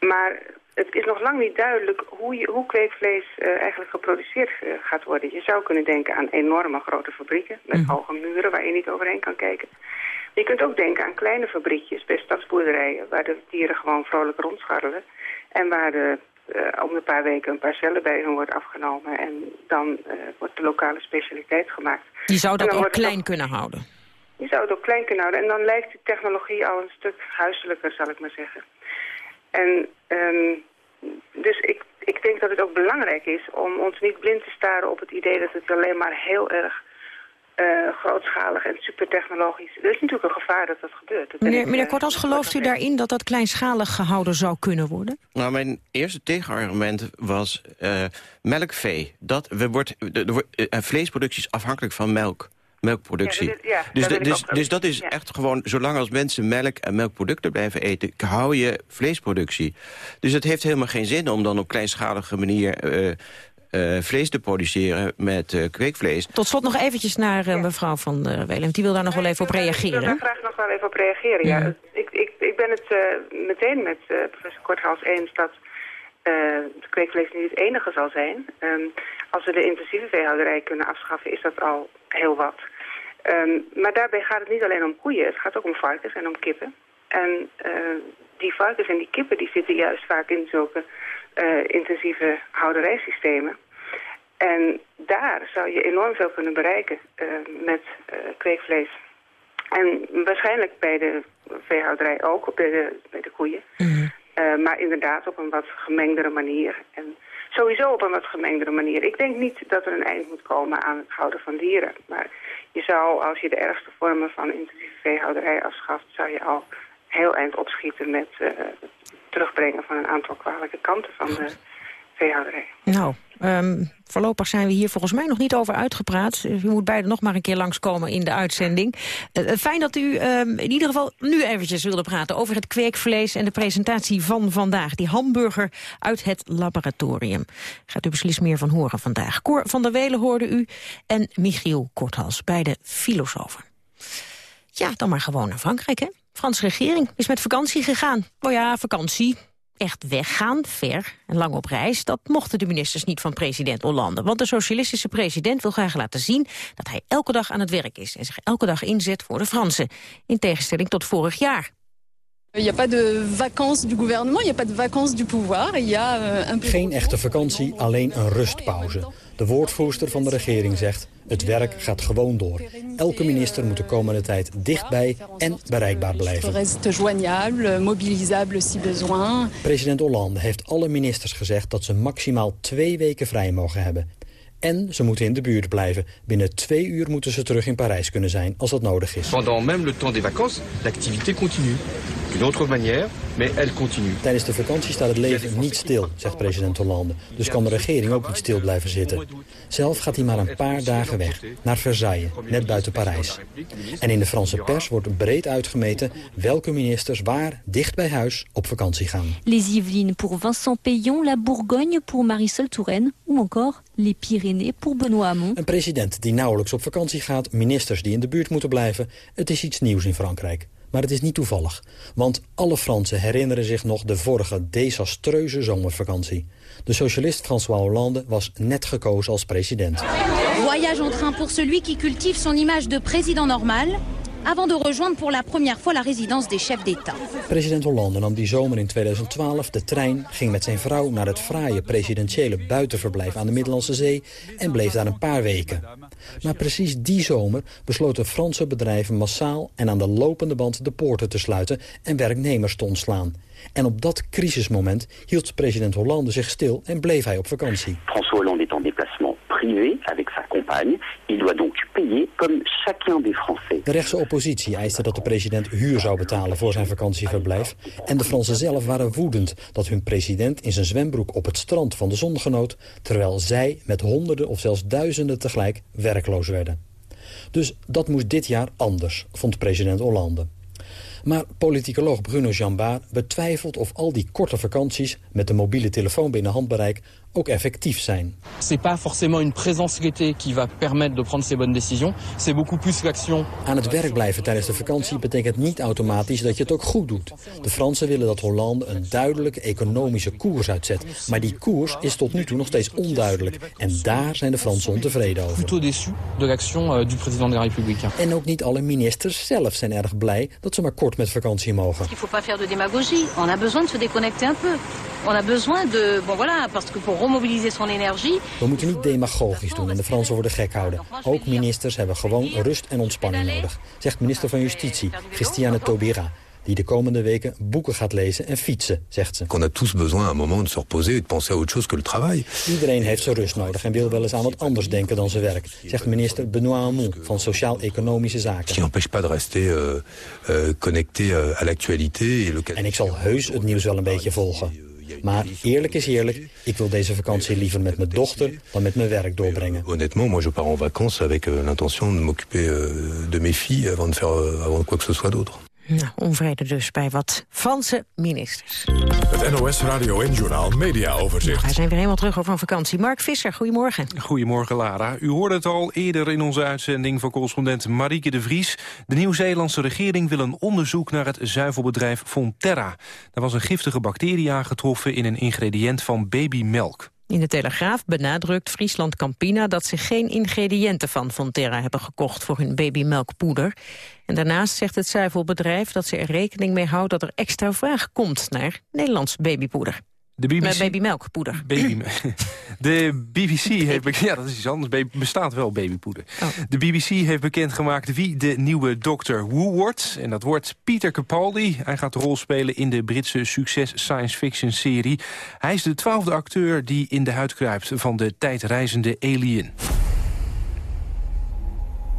Maar het is nog lang niet duidelijk hoe, je, hoe kweekvlees eh, eigenlijk geproduceerd eh, gaat worden. Je zou kunnen denken aan enorme grote fabrieken met hoge muren waar je niet overheen kan kijken. Je kunt ook denken aan kleine fabriekjes bij stadsboerderijen waar de dieren gewoon vrolijk rondscharrelen. En waar de, eh, om een paar weken een parcelle bij hun wordt afgenomen en dan wordt de lokale specialiteit gemaakt. Je zou dat ook klein kunnen houden. Je zou het ook klein kunnen houden. En dan lijkt die technologie al een stuk huiselijker, zal ik maar zeggen. En ehm, dus ik, ik denk dat het ook belangrijk is om ons niet blind te staren op het idee dat het alleen maar heel erg eh, grootschalig en supertechnologisch... Er is natuurlijk een gevaar dat dat gebeurt. Dat Meneer, ik, meneer eh, gelooft u daarin dat dat kleinschalig gehouden zou kunnen worden? Nou, mijn eerste tegenargument was eh, melkvee. Dat, we wordt, de, de, vleesproductie is afhankelijk van melk. Melkproductie. Ja, dat is- ja, dus, dus, dus dat is ja. echt gewoon, zolang als mensen melk en melkproducten blijven eten, hou je vleesproductie. Dus het heeft helemaal geen zin om dan op kleinschalige manier eh, eh, vlees te produceren met eh, kweekvlees. Tot slot nog eventjes naar mevrouw van der Die wil daar nog wel even op Ik wil reageren. daar graag nog wel even op reageren. Ja. Ik, ik, ik ben het eh, meteen met eh, professor Korthals eens dat het kweekvlees niet het enige zal zijn. Ehm, als we de intensieve veehouderij kunnen afschaffen, is dat al heel wat. Ehm, maar daarbij gaat het niet alleen om koeien, het gaat ook om varkens en om kippen. En die varkens en die kippen die zitten juist vaak in zulke eh, intensieve houderijsystemen. En daar zou je enorm veel kunnen bereiken met eh, kweekvlees. En waarschijnlijk bij de veehouderij ook, bij de, bij de koeien. Eh, maar inderdaad op een wat gemengdere manier. En sowieso op een wat gemengdere manier. Ik denk niet dat er een eind moet komen aan het houden van dieren. Maar je zou, als je de ergste vormen van intensieve veehouderij afschaft... zou je al heel eind opschieten met eh, het terugbrengen van een aantal kwalijke kanten van de veehouderij. Nou, ehm, voorlopig zijn we hier volgens mij nog niet over uitgepraat. Dus U moet beiden nog maar een keer langskomen in de uitzending. Eh, eh, fijn dat u ehm, in ieder geval nu eventjes wilde praten... over het kweekvlees en de presentatie van vandaag. Die hamburger uit het laboratorium. Gaat u beslist meer van horen vandaag. Cor van der Welen hoorde u en Michiel Korthals, beide filosofen. Ja, dan maar gewoon naar Frankrijk, hè? Franse regering is met vakantie gegaan. Oh ja, vakantie. Echt weggaan, ver en lang op reis, dat mochten de ministers niet van president Hollande. Want de socialistische president wil graag laten zien dat hij elke dag aan het werk is en zich elke dag inzet voor de Fransen. In tegenstelling tot vorig jaar. Il n'y a pas de vacances du gouvernement, il n'y a pas de vacances du pouvoir. Il y a euh, un peu... Geen echte vakantie, alleen een rustpauze. De woordvoerster van de regering zegt, het werk gaat gewoon door. Elke minister moet de komende tijd dichtbij en bereikbaar blijven. reste joignable, mobilisable si besoin. President Hollande heeft alle ministers gezegd dat ze maximaal twee weken vrij mogen hebben. En ze moeten in de buurt blijven. Binnen twee uur moeten ze terug in Parijs kunnen zijn als dat nodig is. Pendant même le temps des vacances, l'activité continue. D'une autre manière, mais elle continue. Tijdens de vakantie staat het leven niet stil, zegt president Hollande. Dus kan de regering ook niet stil blijven zitten. Zelf gaat hij maar een paar dagen weg, naar Versailles, net buiten Parijs. En in de Franse pers wordt breed uitgemeten welke ministers waar dicht bij huis op vakantie gaan. Les Yvelines pour Vincent Payon, la Bourgogne pour Marisol Touraine ou encore les Pyrénées pour Benoît Hamon. Een president die nauwelijks op vakantie gaat, ministers die in de buurt moeten blijven. Het is iets nieuws in Frankrijk. Maar het is niet toevallig. Want alle Fransen herinneren zich nog de vorige desastreuze zomervakantie. De socialist François Hollande was net gekozen als president. Voyage en train pour celui qui cultive son image de président normal avant de rejoindre pour la première fois la résidence des chefs d'État. President Hollande nam die zomer in 2012 de trein, ging met zijn vrouw naar het fraaie presidentiële buitenverblijf aan de Middellandse Zee en bleef daar een paar weken. Maar precies die zomer besloten Franse bedrijven massaal en aan de lopende band de poorten te sluiten en werknemers te ontslaan. En op dat crisismoment hield president Hollande zich stil en bleef hij op vakantie. François Hollande est en déplacement avec sa compagne. Chacun des Français. De rechtse oppositie eiste dat de president huur zou betalen voor zijn vakantieverblijf. En de Fransen zelf waren woedend dat hun president in zijn zwembroek op het strand van de zon genoot... terwijl zij met honderden of zelfs duizenden tegelijk werkloos werden. Dus dat moest dit jaar anders, vond president Hollande. Maar politicoloog Bruno Jambard betwijfelt of al die korte vakanties... met de mobiele telefoon binnen handbereik ook effectief zijn. C'est pas forcément une présence l'été qui va permettre de prendre ces bonnes décisions. C'est beaucoup plus l'action. Aan het werk blijven tijdens de vakantie betekent niet automatisch dat je het ook goed doet. De Fransen willen dat Hollande een duidelijke economische koers uitzet. Maar die koers is tot nu toe nog steeds onduidelijk. En daar zijn de Fransen ontevreden over. Plutôt déçu de l'action euh, du président de la République. En ook niet alle ministers zelf zijn erg blij dat ze maar kort met vakantie mogen. Il faut pas faire de démagogie. On a besoin de se déconnecter un peu. On a besoin de... Bon voilà, parce que pour remobiliser son énergie... We moeten niet demagogisch doen en de Fransen worden gek houden. Ook ministers hebben gewoon rust en ontspanning nodig, zegt minister van Justitie, Christiane Taubira die de komende weken boeken gaat lezen en fietsen, zegt ze. On a tous besoin à un moment de se reposer et de penser à autre chose que le travail. Iedereen heeft zijn rust nodig en wil wel eens aan wat anders denken dan zijn werk, zegt minister Benoît Hamon van Sociaal-Economische Zaken. Qui n'empêche pas de rester euh, euh, connecté euh, à l'actualité. et le- En ik zal heus het nieuws wel een beetje volgen. Maar eerlijk is eerlijk, ik wil deze vakantie liever met mijn dochter dan met mijn werk doorbrengen. Honnêtement, moi je pars en vacances avec euh, l'intention de m'occuper euh, de mes filles avant de faire euh, avant quoi que ce soit d'autre. Nou, onvrede dus bij wat Franse ministers. Het NOS Radio en Journaal Media Overzicht. Wij zijn weer helemaal terug over vakantie. Mark Visser, goedemorgen. Goedemorgen, Lara. U hoorde het al eerder in onze uitzending van correspondent Marieke de Vries. De Nieuw-Zeelandse regering wil een onderzoek naar het zuivelbedrijf Fonterra. Er was een giftige bacterie aangetroffen in een ingrediënt van babymelk. In de Telegraaf benadrukt Friesland Campina dat ze geen ingrediënten van Fonterra hebben gekocht voor hun babymelkpoeder. En daarnaast zegt het zuivelbedrijf dat ze er rekening mee houdt dat er extra vraag komt naar Nederlands babypoeder. De BBC... Met babymelkpoeder. Baby... De BBC heeft... Ja, dat is iets anders. Baby... bestaat wel babypoeder. De BBC heeft bekendgemaakt wie de nieuwe Dr. Who wordt. En dat wordt Peter Capaldi. Hij gaat de rol spelen in de Britse succes science fiction serie. Hij is de twaalfde acteur die in de huid kruipt van de tijdreizende alien.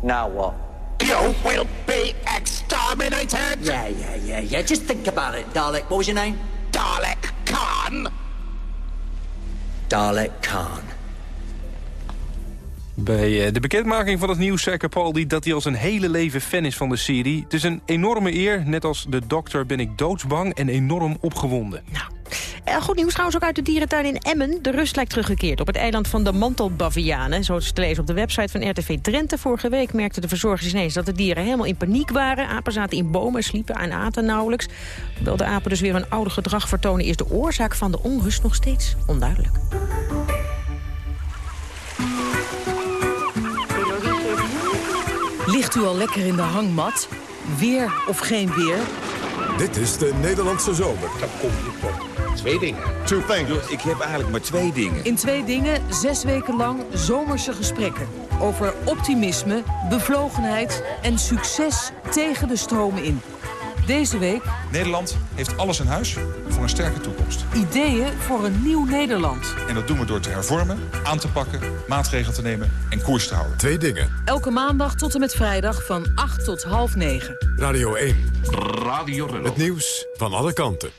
Now what? You will be exterminated! Yeah, yeah, yeah, yeah. Just think about it, Dalek. What was your name? Dalek Khan! Dalek Khan. Bij eh, de bekendmaking van het nieuws zei Capaldi dat hij al zijn hele leven fan is van de serie. Het is een enorme eer. Net als de dokter ben ik doodsbang en enorm opgewonden. Eh, goed nieuws trouwens ook uit de dierentuin in Emmen. De rust lijkt teruggekeerd op het eiland van de Mantelbavianen. Zo is het te lezen op de website van RTV Drenthe. Vorige week merkten de verzorgers ineens dat de dieren helemaal in paniek waren. Apen zaten in bomen, sliepen en aten nauwelijks. Hoewel de apen dus weer een oude gedrag vertonen... is de oorzaak van de onrust nog steeds onduidelijk. Ligt u al lekker in de hangmat? Weer of geen weer? Dit is de Nederlandse zomer. Dan kom je tot twee dingen. Two things. Ik heb eigenlijk maar twee dingen. In twee dingen, zes weken lang zomerse gesprekken. Over optimisme, bevlogenheid en succes tegen de stromen in. Deze week Nederland heeft alles in huis voor een sterke toekomst. ideeën voor een nieuw Nederland. En dat doen we door te hervormen, aan te pakken, maatregelen te nemen en koers te houden. Twee dingen. Elke maandag tot en met vrijdag van 8 tot half 9. Radio 1. Radio Het nieuws van alle kanten.